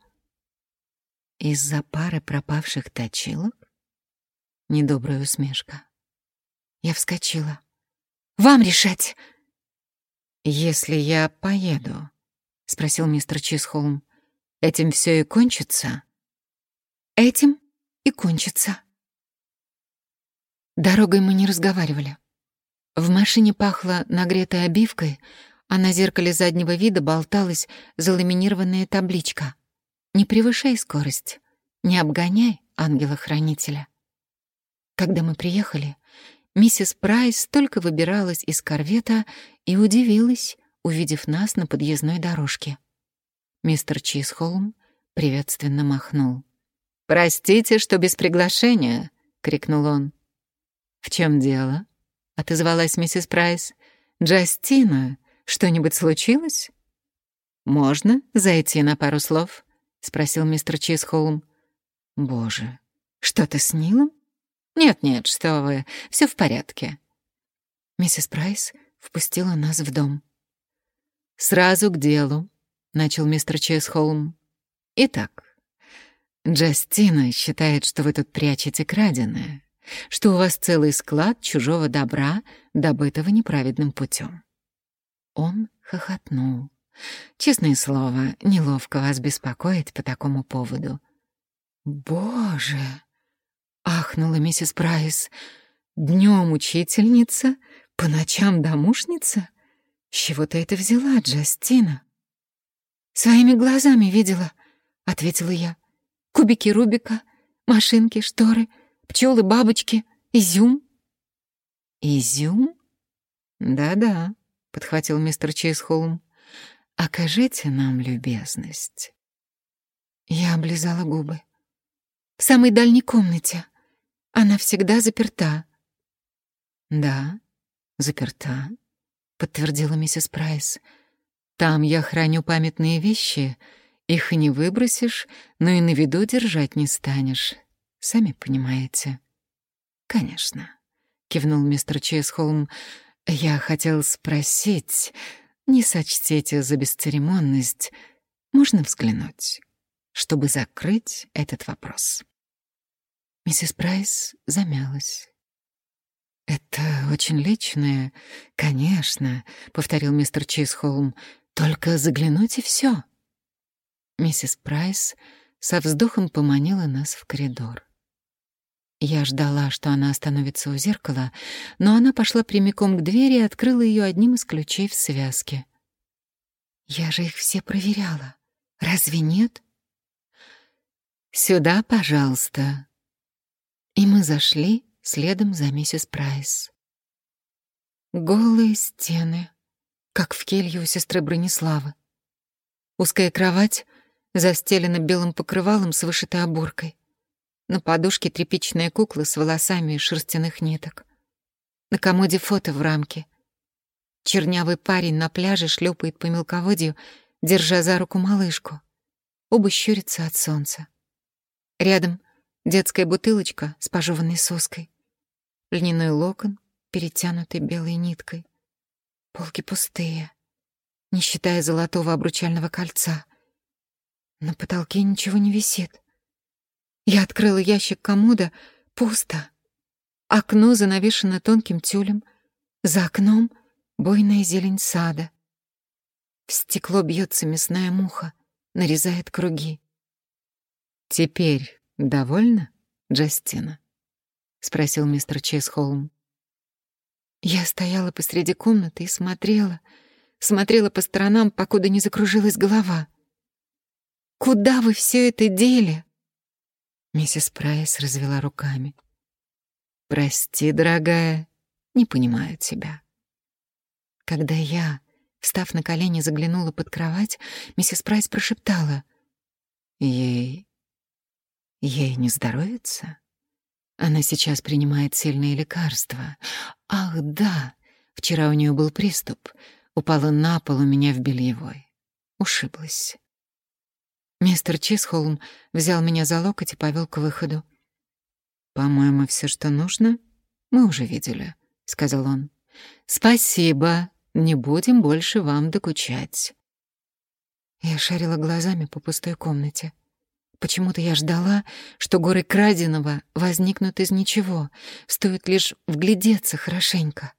Из-за пары пропавших точилок? Недобрая усмешка. Я вскочила. «Вам решать!» «Если я поеду», — спросил мистер Чисхолм, — «этим все и кончится?» «Этим и кончится». Дорогой мы не разговаривали. В машине пахло нагретой обивкой, а на зеркале заднего вида болталась заламинированная табличка «Не превышай скорость, не обгоняй ангела-хранителя». Когда мы приехали, миссис Прайс только выбиралась из корвета и удивилась, увидев нас на подъездной дорожке. Мистер Чисхолм приветственно махнул. «Простите, что без приглашения», — крикнул он. «В чем дело?» — отозвалась миссис Прайс. «Джастина, что-нибудь случилось?» «Можно зайти на пару слов?» — спросил мистер Чисхолм. «Боже, что-то с Нилом?» «Нет-нет, что вы, все в порядке». Миссис Прайс впустила нас в дом. «Сразу к делу», — начал мистер Чесхолм. «Итак, Джастина считает, что вы тут прячете краденое, что у вас целый склад чужого добра, добытого неправедным путем. Он хохотнул. «Честное слово, неловко вас беспокоить по такому поводу». «Боже!» Ахнула миссис Прайс. Днем учительница, по ночам домушница? С чего ты это взяла, Джастина? Своими глазами видела, ответила я. Кубики Рубика, машинки, шторы, пчелы, бабочки, изюм. Изюм? Да-да, подхватил мистер Чейзхолм. Окажите нам любезность. Я облизала губы. В самой дальней комнате. Она всегда заперта. Да, заперта, подтвердила миссис Прайс. Там я храню памятные вещи. Их не выбросишь, но и на виду держать не станешь. Сами понимаете. Конечно, кивнул мистер Чесхолм. Я хотел спросить, не сочтите за бесцеремонность, можно взглянуть, чтобы закрыть этот вопрос. Миссис Прайс замялась. «Это очень личное, конечно», — повторил мистер Чизхолм. «Только заглянуть и все». Миссис Прайс со вздохом поманила нас в коридор. Я ждала, что она остановится у зеркала, но она пошла прямиком к двери и открыла ее одним из ключей в связке. «Я же их все проверяла. Разве нет?» «Сюда, пожалуйста», и мы зашли следом за миссис Прайс. Голые стены, как в келье у сестры Брониславы. Узкая кровать застелена белым покрывалом с вышитой оборкой. На подушке тряпичная кукла с волосами из шерстяных ниток. На комоде фото в рамке. Чернявый парень на пляже шлепает по мелководью, держа за руку малышку. Оба щурятся от солнца. Рядом Детская бутылочка с пожеванной соской. Льняной локон, перетянутый белой ниткой. Полки пустые, не считая золотого обручального кольца. На потолке ничего не висит. Я открыла ящик комода, пусто. Окно занавешено тонким тюлем. За окном буйная зелень сада. В стекло бьется мясная муха, нарезает круги. Теперь «Довольно, Джастина?» — спросил мистер Чесхолм. Я стояла посреди комнаты и смотрела, смотрела по сторонам, покуда не закружилась голова. «Куда вы все это дели?» Миссис Прайс развела руками. «Прости, дорогая, не понимаю тебя». Когда я, встав на колени, заглянула под кровать, миссис Прайс прошептала. «Ей Ей не здоровится? Она сейчас принимает сильные лекарства. Ах, да, вчера у нее был приступ. Упала на пол у меня в бельевой. Ушиблась. Мистер Чисхолм взял меня за локоть и повел к выходу. «По-моему, все, что нужно, мы уже видели», — сказал он. «Спасибо, не будем больше вам докучать». Я шарила глазами по пустой комнате. Почему-то я ждала, что горы краденого возникнут из ничего, стоит лишь вглядеться хорошенько.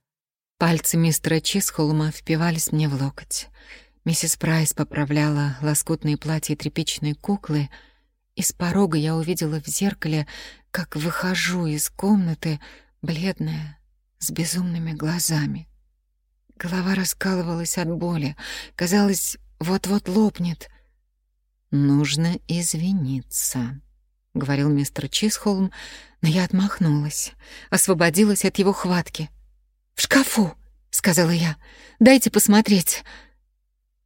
Пальцы мистера Чисхолма впивались мне в локоть. Миссис Прайс поправляла лоскутные платья тряпичной куклы, и с порога я увидела в зеркале, как выхожу из комнаты, бледная, с безумными глазами. Голова раскалывалась от боли, казалось, вот-вот лопнет. «Нужно извиниться», — говорил мистер Чисхолм, но я отмахнулась, освободилась от его хватки. «В шкафу», — сказала я, — «дайте посмотреть».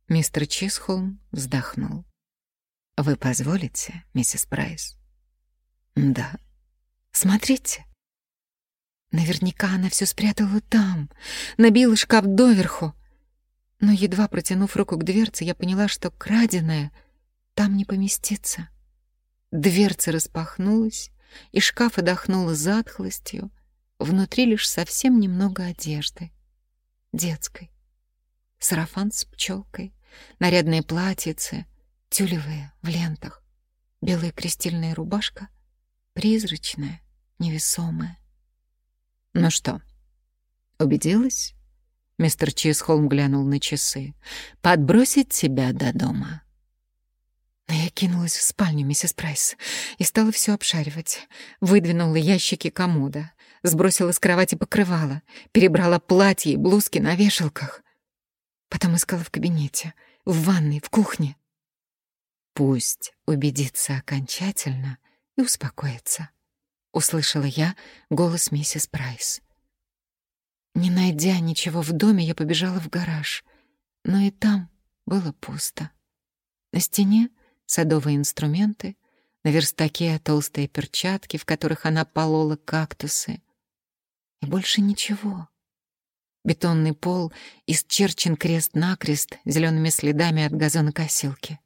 Мистер Чисхолм вздохнул. «Вы позволите, миссис Прайс?» «Да. Смотрите». Наверняка она все спрятала там, набила шкаф доверху. Но едва протянув руку к дверце, я поняла, что краденое там не поместится. Дверца распахнулась, и шкаф отдохнула затхлостью. Внутри лишь совсем немного одежды. Детской. Сарафан с пчелкой, нарядные платьицы, тюлевые в лентах, белая крестильная рубашка, призрачная, невесомая. «Ну что, убедилась?» Мистер Чисхолм глянул на часы. «Подбросить тебя до дома?» Я кинулась в спальню миссис Прайс и стала все обшаривать. Выдвинула ящики комода, сбросила с кровати покрывало, перебрала платья и блузки на вешалках. Потом искала в кабинете, в ванной, в кухне. Пусть убедится окончательно и успокоится услышала я голос миссис Прайс. Не найдя ничего в доме, я побежала в гараж, но и там было пусто. На стене садовые инструменты, на верстаке толстые перчатки, в которых она полола кактусы. И больше ничего. Бетонный пол исчерчен крест-накрест зелеными следами от газонокосилки.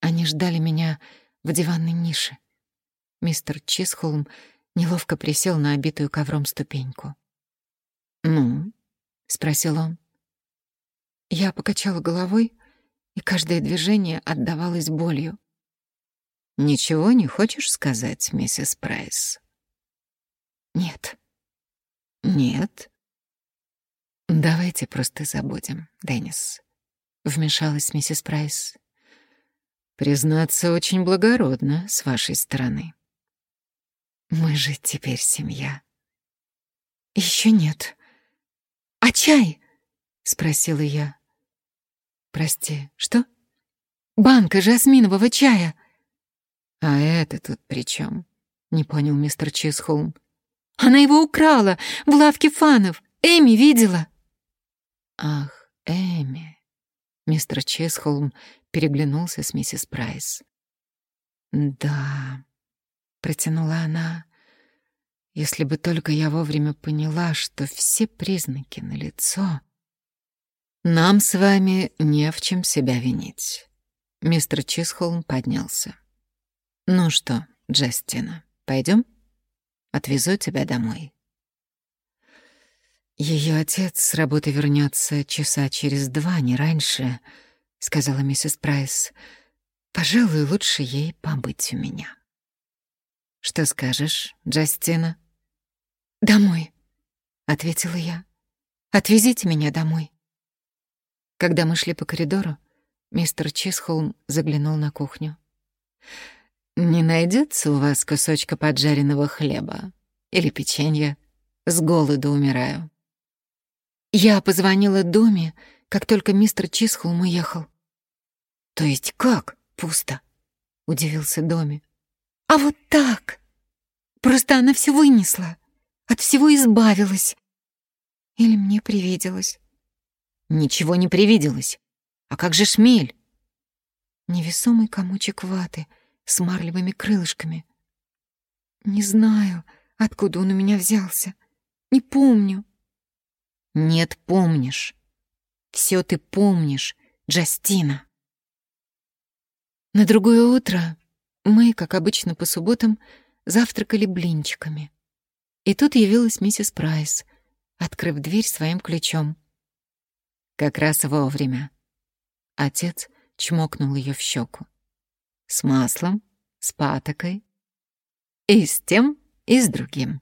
Они ждали меня в диванной нише — Мистер Чисхолм неловко присел на обитую ковром ступеньку. «Ну?» — спросил он. Я покачала головой, и каждое движение отдавалось болью. «Ничего не хочешь сказать, миссис Прайс?» «Нет». «Нет?» «Давайте просто забудем, Деннис», — вмешалась миссис Прайс. «Признаться, очень благородно с вашей стороны». Мы же теперь семья. Еще нет. А чай? спросила я. Прости, что? Банка жасминового чая. А это тут при чем? Не понял мистер Чисхолм. Она его украла в лавке фанов. Эми видела. Ах, Эми. Мистер Чисхолм переглянулся с миссис Прайс. Да, протянула она. Если бы только я вовремя поняла, что все признаки налицо. Нам с вами не в чем себя винить. Мистер Чисхолм поднялся. Ну что, Джастина, пойдем? Отвезу тебя домой. Ее отец с работы вернется часа через два, не раньше, сказала миссис Прайс. Пожалуй, лучше ей побыть у меня. «Что скажешь, Джастина?» «Домой», — ответила я. «Отвезите меня домой». Когда мы шли по коридору, мистер Чисхолм заглянул на кухню. «Не найдется у вас кусочка поджаренного хлеба или печенья? С голоду умираю». Я позвонила Доме, как только мистер Чисхолм уехал. «То есть как? Пусто?» — удивился Доми. А вот так. Просто она все вынесла, от всего избавилась. Или мне привиделось? Ничего не привиделось. А как же шмель? Невесомый комочек ваты с марлевыми крылышками. Не знаю, откуда он у меня взялся. Не помню. Нет, помнишь. Все ты помнишь, Джастина. На другое утро мы, как обычно по субботам, завтракали блинчиками. И тут явилась миссис Прайс, открыв дверь своим ключом. Как раз вовремя. Отец чмокнул ее в щеку. С маслом, с патокой. И с тем, и с другим.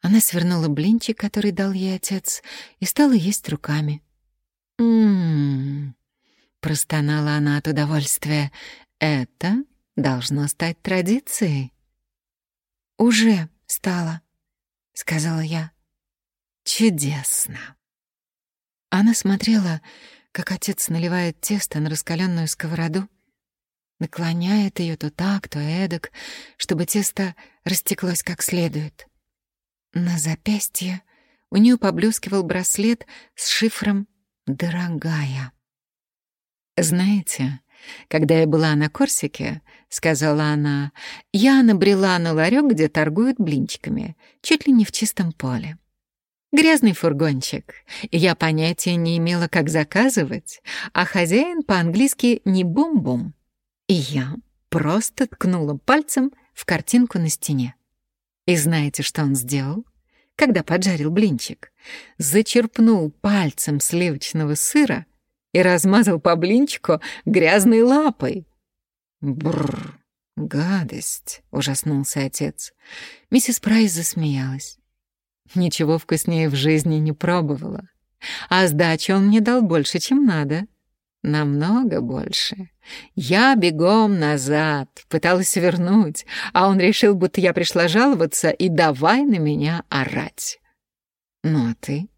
Она свернула блинчик, который дал ей отец, и стала есть руками. «М-м-м», простонала она от удовольствия. «Это должно стать традицией». «Уже стало», — сказала я. «Чудесно». Она смотрела, как отец наливает тесто на раскаленную сковороду, наклоняет ее то так, то эдак, чтобы тесто растеклось как следует. На запястье у нее поблескивал браслет с шифром «Дорогая». «Знаете, когда я была на Корсике, — сказала она, — я набрела на ларек, где торгуют блинчиками, чуть ли не в чистом поле. Грязный фургончик. Я понятия не имела, как заказывать, а хозяин по-английски не бум-бум. И я просто ткнула пальцем в картинку на стене. И знаете, что он сделал? Когда поджарил блинчик, зачерпнул пальцем сливочного сыра и размазал по блинчику грязной лапой. Бррр, гадость, ужаснулся отец. Миссис Прайс засмеялась. Ничего вкуснее в жизни не пробовала. А сдачи он мне дал больше, чем надо. Намного больше. Я бегом назад, пыталась вернуть, а он решил, будто я пришла жаловаться и давай на меня орать. Ну а ты?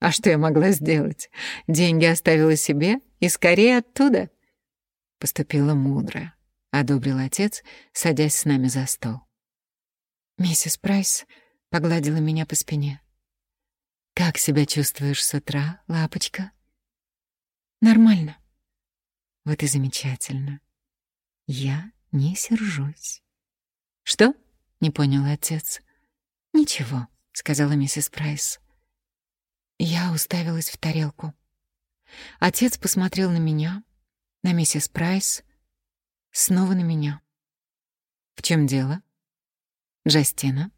А что я могла сделать? Деньги оставила себе и скорее оттуда. Поступила мудро, одобрил отец, садясь с нами за стол. Миссис Прайс погладила меня по спине. «Как себя чувствуешь с утра, лапочка?» «Нормально». «Вот и замечательно. Я не сержусь». «Что?» — не понял отец. «Ничего», — сказала миссис Прайс. Я уставилась в тарелку. Отец посмотрел на меня, на миссис Прайс, снова на меня. «В чем дело?» «Джастина?»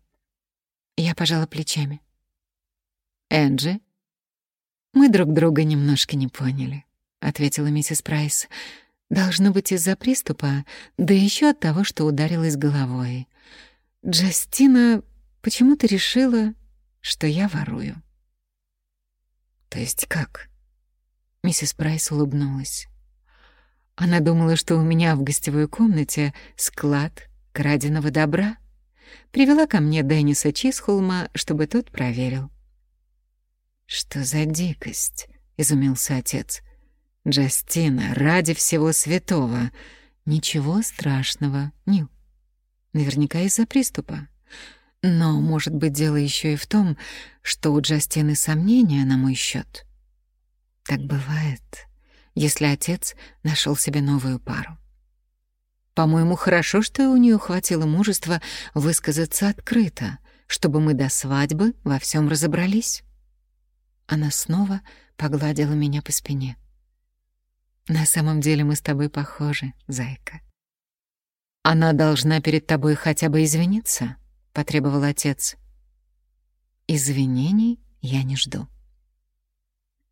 Я пожала плечами. «Энджи?» «Мы друг друга немножко не поняли», — ответила миссис Прайс. «Должно быть из-за приступа, да еще от того, что ударилась головой. Джастина почему-то решила, что я ворую». «То есть как?» Миссис Прайс улыбнулась. Она думала, что у меня в гостевой комнате склад краденого добра привела ко мне Денниса Чисхолма, чтобы тот проверил. «Что за дикость?» — изумился отец. «Джастина, ради всего святого! Ничего страшного, Нил. Наверняка из-за приступа. Но, может быть, дело еще и в том, что у Джастины сомнения на мой счет. Так бывает, если отец нашел себе новую пару. По-моему, хорошо, что у нее хватило мужества высказаться открыто, чтобы мы до свадьбы во всем разобрались. Она снова погладила меня по спине. На самом деле мы с тобой похожи, зайка. Она должна перед тобой хотя бы извиниться, потребовал отец. Извинений я не жду.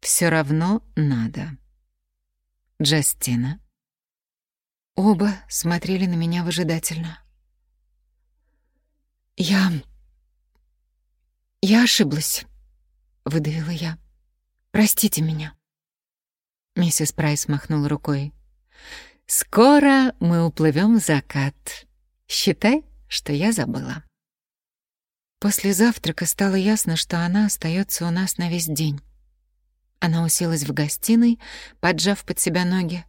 Все равно надо. Джастина Оба смотрели на меня выжидательно. «Я... я ошиблась», — выдавила я. «Простите меня». Миссис Прайс махнула рукой. «Скоро мы уплывем в закат. Считай, что я забыла». После завтрака стало ясно, что она остается у нас на весь день. Она уселась в гостиной, поджав под себя ноги,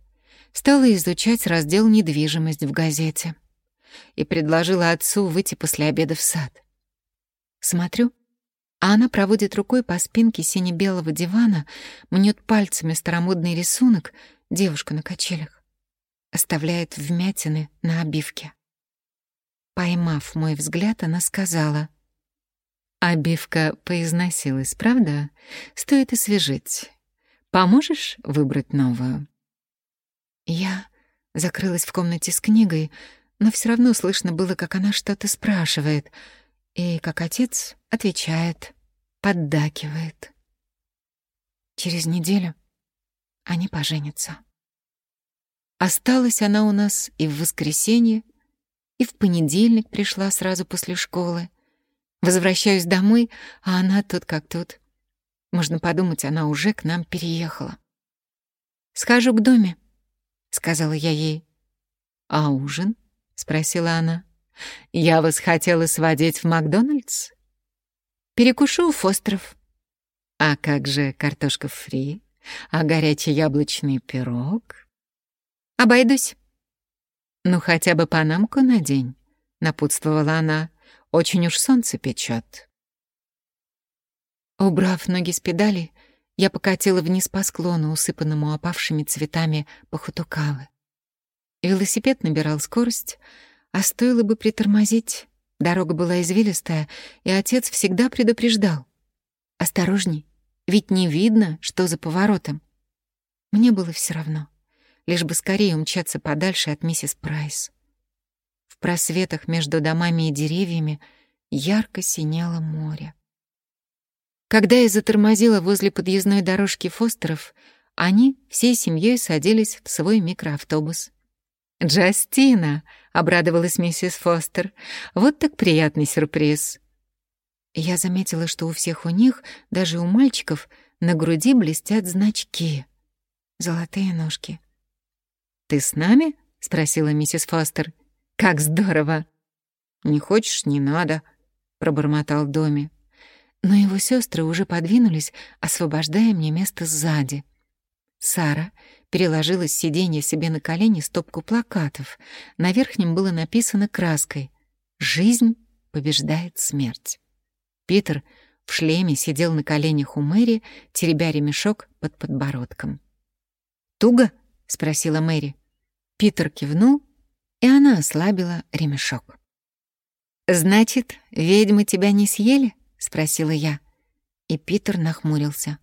стала изучать раздел «Недвижимость» в газете и предложила отцу выйти после обеда в сад. Смотрю, а она проводит рукой по спинке сине-белого дивана, мнет пальцами старомодный рисунок девушка на качелях, оставляет вмятины на обивке. Поймав мой взгляд, она сказала, «Обивка поизносилась, правда? Стоит освежить. Поможешь выбрать новую?» Я закрылась в комнате с книгой, но все равно слышно было, как она что-то спрашивает, и как отец отвечает, поддакивает. Через неделю они поженятся. Осталась она у нас и в воскресенье, и в понедельник пришла сразу после школы. Возвращаюсь домой, а она тут как тут. Можно подумать, она уже к нам переехала. «Схожу к доме», — сказала я ей. «А ужин?» — спросила она. «Я вас хотела сводить в Макдональдс?» «Перекушу у Фостеров». «А как же картошка фри? А горячий яблочный пирог?» «Обойдусь». «Ну, хотя бы панамку на день», — напутствовала она. «Очень уж солнце печет». Убрав ноги с педали, я покатила вниз по склону, усыпанному опавшими цветами пахутукавы. Велосипед набирал скорость, а стоило бы притормозить. Дорога была извилистая, и отец всегда предупреждал. «Осторожней, ведь не видно, что за поворотом». Мне было все равно, лишь бы скорее умчаться подальше от миссис Прайс. В просветах между домами и деревьями ярко синело море. Когда я затормозила возле подъездной дорожки Фостеров, они всей семьей садились в свой микроавтобус. «Джастина!» — обрадовалась миссис Фостер. «Вот так приятный сюрприз!» Я заметила, что у всех у них, даже у мальчиков, на груди блестят значки. Золотые ножки. «Ты с нами?» — спросила миссис Фостер. «Как здорово!» «Не хочешь — не надо», — пробормотал Доми. Но его сестры уже подвинулись, освобождая мне место сзади. Сара переложила с сиденья себе на колени стопку плакатов. На верхнем было написано краской «Жизнь побеждает смерть». Питер в шлеме сидел на коленях у Мэри, теребя ремешок под подбородком. «Туго?» — спросила Мэри. Питер кивнул, и она ослабила ремешок. «Значит, ведьмы тебя не съели?» — спросила я. И Питер нахмурился.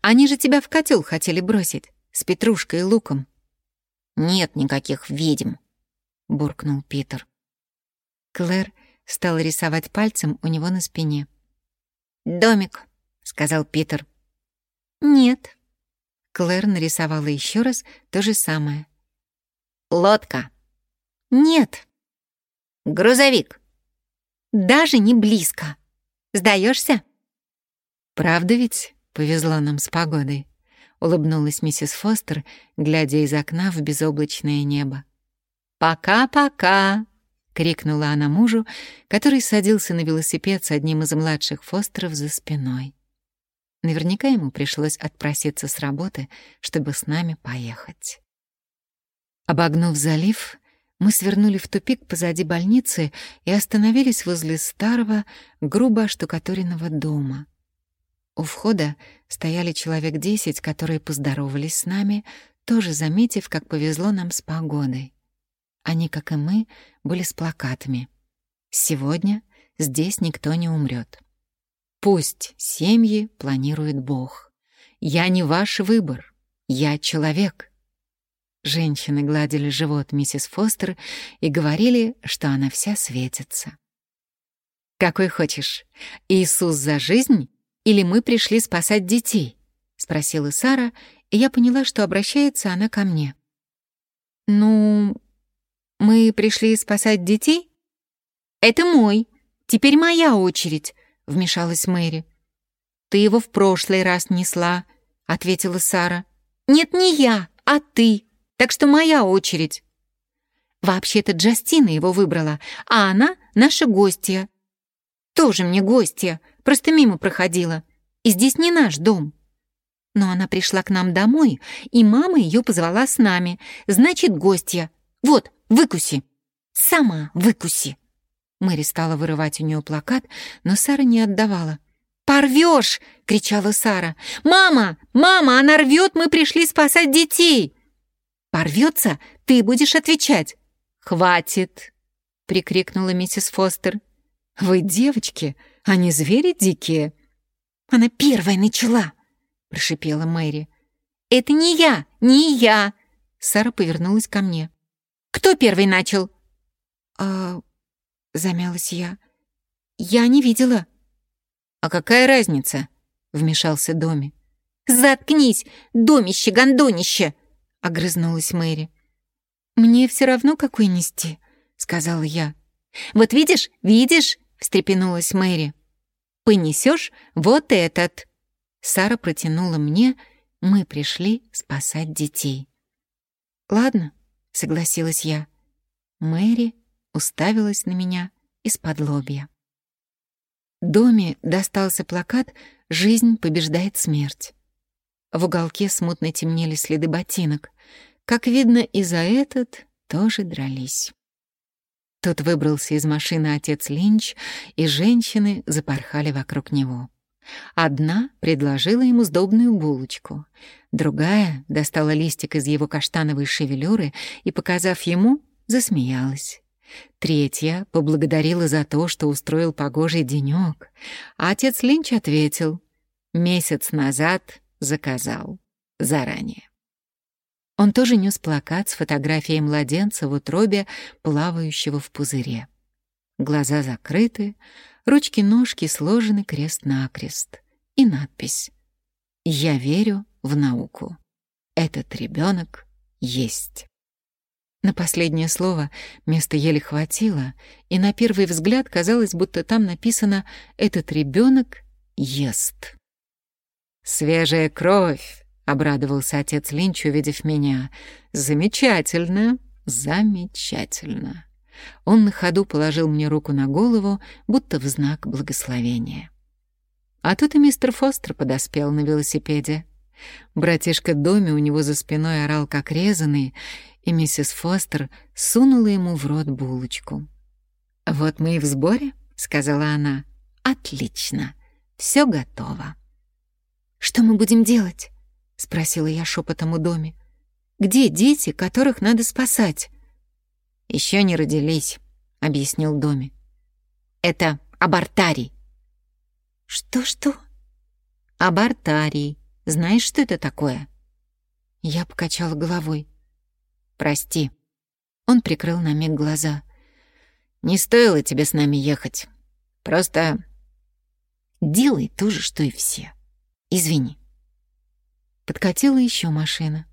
«Они же тебя в котел хотели бросить, с петрушкой и луком». «Нет никаких ведьм», — буркнул Питер. Клэр стал рисовать пальцем у него на спине. «Домик», — сказал Питер. «Нет». Клэр нарисовала еще раз то же самое. «Лодка». «Нет». «Грузовик». «Даже не близко». Сдаешься? «Правда ведь повезло нам с погодой?» — улыбнулась миссис Фостер, глядя из окна в безоблачное небо. «Пока-пока!» — крикнула она мужу, который садился на велосипед с одним из младших Фостеров за спиной. Наверняка ему пришлось отпроситься с работы, чтобы с нами поехать. Обогнув залив, мы свернули в тупик позади больницы и остановились возле старого, грубо оштукатуренного дома. У входа стояли человек десять, которые поздоровались с нами, тоже заметив, как повезло нам с погодой. Они, как и мы, были с плакатами. «Сегодня здесь никто не умрет. Пусть семьи планирует Бог. Я не ваш выбор. Я человек. Женщины гладили живот миссис Фостер и говорили, что она вся светится. «Какой хочешь? Иисус за жизнь или мы пришли спасать детей?» — спросила Сара, и я поняла, что обращается она ко мне. «Ну, мы пришли спасать детей?» «Это мой. Теперь моя очередь», — вмешалась Мэри. «Ты его в прошлый раз несла», — ответила Сара. «Нет, не я, а ты», так что моя очередь. Вообще-то Джастина его выбрала, а она наша гостья. Тоже мне гостья, просто мимо проходила. И здесь не наш дом. Но она пришла к нам домой, и мама ее позвала с нами. Значит, гостья. Вот, выкуси. Сама выкуси. Мэри стала вырывать у нее плакат, но Сара не отдавала. «Порвешь!» — кричала Сара. «Мама! Мама, она рвет, мы пришли спасать детей!» Порвется, ты будешь отвечать. «Хватит!» — прикрикнула миссис Фостер. «Вы девочки, а не звери дикие!» «Она первая начала!» — прошипела Мэри. «Это не я, не я!» Сара повернулась ко мне. «Кто первый начал?» «А...» — замялась я. «Я не видела». «А какая разница?» — вмешался Доми. «Заткнись, домище, гондонище!» — огрызнулась Мэри. «Мне все равно, какой нести», — сказала я. «Вот видишь, видишь?» — встрепенулась Мэри. «Понесешь вот этот». Сара протянула мне, мы пришли спасать детей. «Ладно», — согласилась я. Мэри уставилась на меня из-под лобья. Доме достался плакат «Жизнь побеждает смерть». В уголке смутно темнели следы ботинок. Как видно, и за этот тоже дрались. Тут выбрался из машины отец Линч, и женщины запорхали вокруг него. Одна предложила ему сдобную булочку, другая достала листик из его каштановой шевелюры и, показав ему, засмеялась. Третья поблагодарила за то, что устроил погожий денёк, а отец Линч ответил, месяц назад заказал. Заранее. Он тоже нес плакат с фотографией младенца в утробе, плавающего в пузыре. Глаза закрыты, ручки-ножки сложены крест-накрест. И надпись «Я верю в науку. Этот ребенок есть». На последнее слово места еле хватило, и на первый взгляд казалось, будто там написано «Этот ребенок ест». «Свежая кровь!» — обрадовался отец Линч, увидев меня. «Замечательно, замечательно!» Он на ходу положил мне руку на голову, будто в знак благословения. А тут и мистер Фостер подоспел на велосипеде. Братишка Доми у него за спиной орал как резанный, и миссис Фостер сунула ему в рот булочку. «Вот мы и в сборе», — сказала она. «Отлично, все готово». «Что мы будем делать?» — спросила я шепотом у доме. «Где дети, которых надо спасать?» Еще не родились», — объяснил Доми. «Это абортарий». «Что-что?» «Абортарий. Знаешь, что это такое?» Я покачала головой. «Прости». Он прикрыл на миг глаза. «Не стоило тебе с нами ехать. Просто делай то же, что и все». Извини. Подкатила еще машина.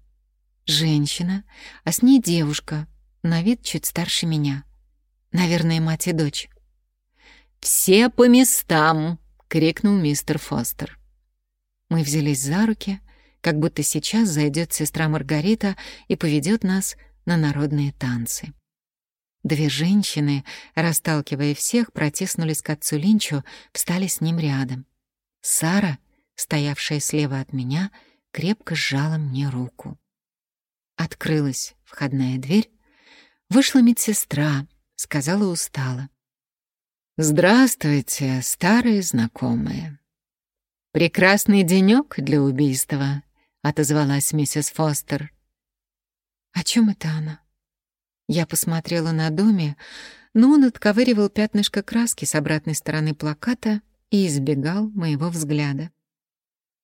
Женщина, а с ней девушка, на вид чуть старше меня. Наверное, мать и дочь. «Все по местам!» — крикнул мистер Фостер. Мы взялись за руки, как будто сейчас зайдет сестра Маргарита и поведет нас на народные танцы. Две женщины, расталкивая всех, протиснулись к отцу Линчу, встали с ним рядом. Сара стоявшая слева от меня, крепко сжала мне руку. Открылась входная дверь, вышла медсестра, сказала устало. «Здравствуйте, старые знакомые». «Прекрасный денёк для убийства», — отозвалась миссис Фостер. «О чем это она?» Я посмотрела на доме, но он отковыривал пятнышко краски с обратной стороны плаката и избегал моего взгляда.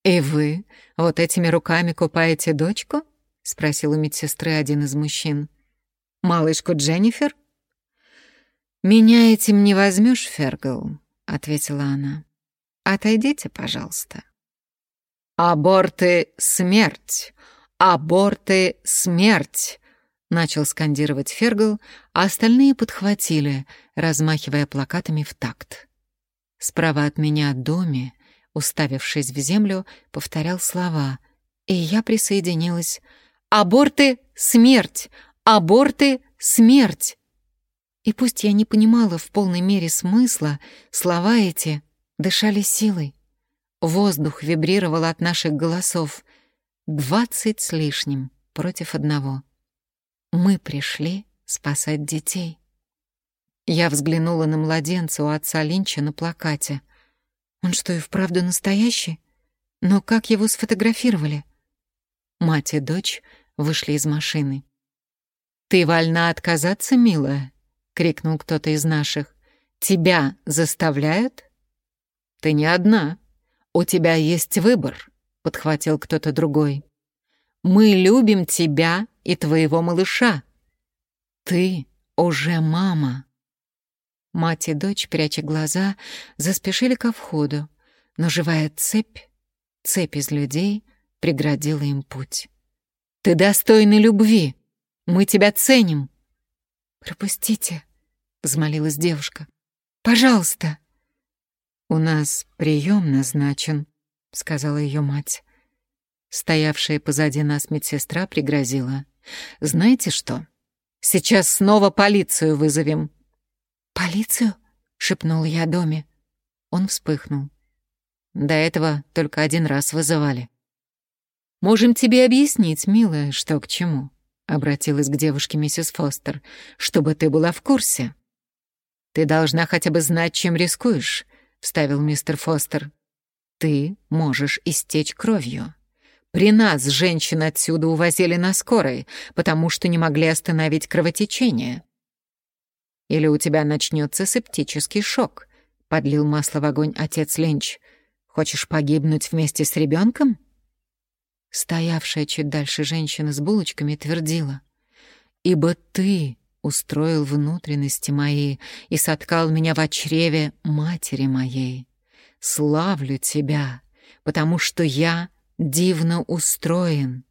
«И вы вот этими руками купаете дочку?» — спросил у медсестры один из мужчин. «Малышку Дженнифер?» «Меня этим не возьмешь, Фергл», — ответила она. «Отойдите, пожалуйста». «Аборты — смерть! Аборты — смерть!» — начал скандировать Фергл, а остальные подхватили, размахивая плакатами в такт. Справа от меня доме уставившись в землю, повторял слова, и я присоединилась. «Аборты — смерть! Аборты — смерть!» И пусть я не понимала в полной мере смысла, слова эти дышали силой. Воздух вибрировал от наших голосов. Двадцать с лишним против одного. Мы пришли спасать детей. Я взглянула на младенца у отца Линча на плакате — он что, и вправду настоящий? Но как его сфотографировали? Мать и дочь вышли из машины. «Ты вольна отказаться, милая?» — крикнул кто-то из наших. «Тебя заставляют?» «Ты не одна. У тебя есть выбор», — подхватил кто-то другой. «Мы любим тебя и твоего малыша. Ты уже мама». Мать и дочь, пряча глаза, заспешили ко входу, но живая цепь, цепь из людей, преградила им путь. «Ты достойна любви! Мы тебя ценим!» «Пропустите!» — взмолилась девушка. «Пожалуйста!» «У нас прием назначен», — сказала ее мать. Стоявшая позади нас медсестра пригрозила. «Знаете что? Сейчас снова полицию вызовем». «Полицию?» — шепнул я Доме. Он вспыхнул. До этого только один раз вызывали. «Можем тебе объяснить, милая, что к чему», — обратилась к девушке миссис Фостер, «чтобы ты была в курсе». «Ты должна хотя бы знать, чем рискуешь», — вставил мистер Фостер. «Ты можешь истечь кровью». При нас женщин отсюда увозили на скорой, потому что не могли остановить кровотечение. Или у тебя начнется септический шок, подлил масло в огонь отец Ленч. Хочешь погибнуть вместе с ребенком? Стоявшая чуть дальше женщина с булочками твердила. «Ибо ты устроил внутренности мои и соткал меня в чреве матери моей. Славлю тебя, потому что я дивно устроен,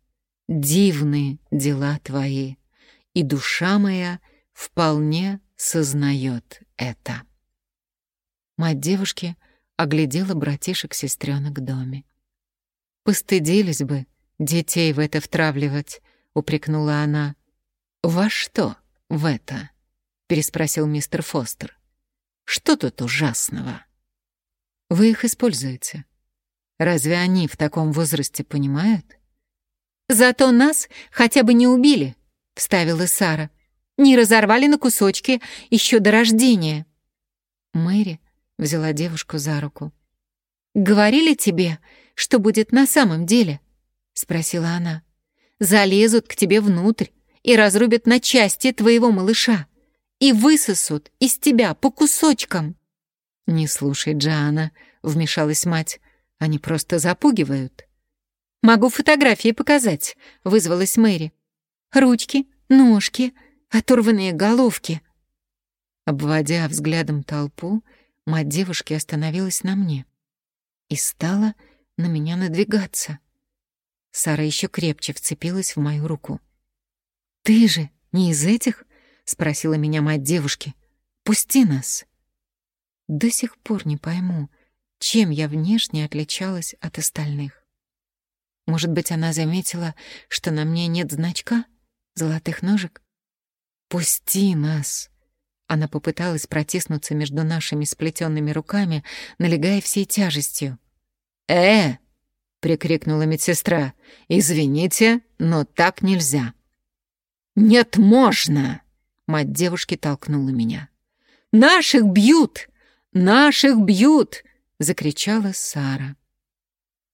дивны дела твои, и душа моя вполне сознает это. Мать девушки оглядела братишек сестренок в доме. «Постыдились бы детей в это втравливать», — упрекнула она. «Во что в это?» — переспросил мистер Фостер. «Что тут ужасного?» «Вы их используете. Разве они в таком возрасте понимают? «Зато нас хотя бы не убили», — вставила Сара. «Не разорвали на кусочки еще до рождения». Мэри взяла девушку за руку. «Говорили тебе, что будет на самом деле?» — спросила она. «Залезут к тебе внутрь и разрубят на части твоего малыша и высосут из тебя по кусочкам». «Не слушай, Джоанна», — вмешалась мать. Они просто запугивают. «Могу фотографии показать», — вызвалась Мэри. «Ручки, ножки, оторванные головки». Обводя взглядом толпу, мать девушки остановилась на мне и стала на меня надвигаться. Сара еще крепче вцепилась в мою руку. «Ты же не из этих?» — спросила меня мать девушки. «Пусти нас». До сих пор не пойму, чем я внешне отличалась от остальных. Может быть, она заметила, что на мне нет значка, золотых ножек? «Пусти нас!» Она попыталась протиснуться между нашими сплетенными руками, налегая всей тяжестью. «Э!» — прикрикнула медсестра. «Извините, но так нельзя». «Нет, можно!» — мать девушки толкнула меня. «Наших бьют! Наших бьют! закричала Сара.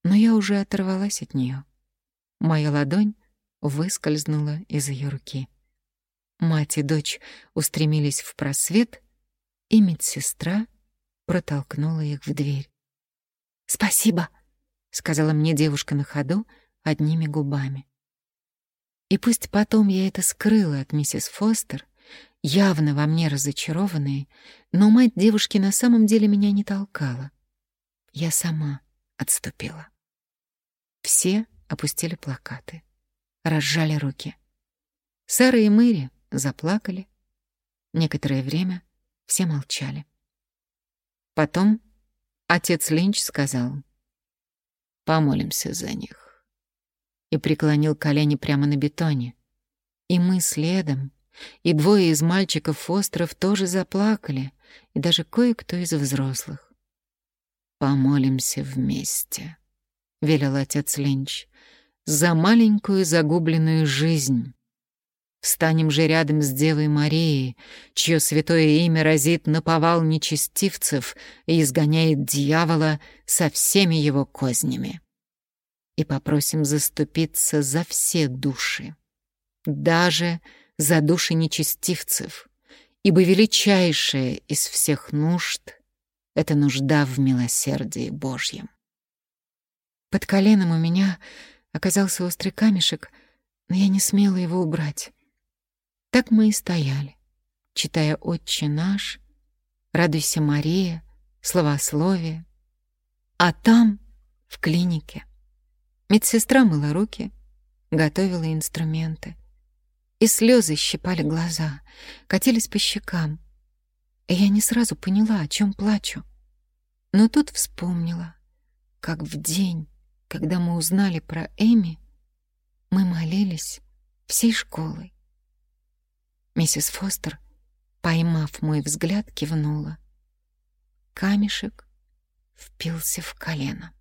Но я уже оторвалась от нее. Моя ладонь выскользнула из ее руки. Мать и дочь устремились в просвет, и медсестра протолкнула их в дверь. «Спасибо», — сказала мне девушка на ходу одними губами. И пусть потом я это скрыла от миссис Фостер, явно во мне разочарованная, но мать девушки на самом деле меня не толкала. Я сама отступила. Все опустили плакаты, разжали руки. Сара и Мэри заплакали. Некоторое время все молчали. Потом отец Линч сказал «Помолимся за них» и преклонил колени прямо на бетоне. И мы следом, и двое из мальчиков Фостеров тоже заплакали, и даже кое-кто из взрослых. «Помолимся вместе», — велел отец Линч, «за маленькую загубленную жизнь. Встанем же рядом с Девой Марией, чье святое имя разит наповал нечестивцев и изгоняет дьявола со всеми его кознями. И попросим заступиться за все души, даже за души нечестивцев, ибо величайшее из всех нужд это нужда в милосердии Божьем. Под коленом у меня оказался острый камешек, но я не смела его убрать. Так мы и стояли, читая «Отче наш», «Радуйся, Мария», «Словословие». А там, в клинике, медсестра мыла руки, готовила инструменты. И слезы щипали глаза, катились по щекам. И я не сразу поняла, о чем плачу. Но тут вспомнила, как в день, когда мы узнали про Эми, мы молились всей школой. Миссис Фостер, поймав мой взгляд, кивнула. Камешек впился в колено.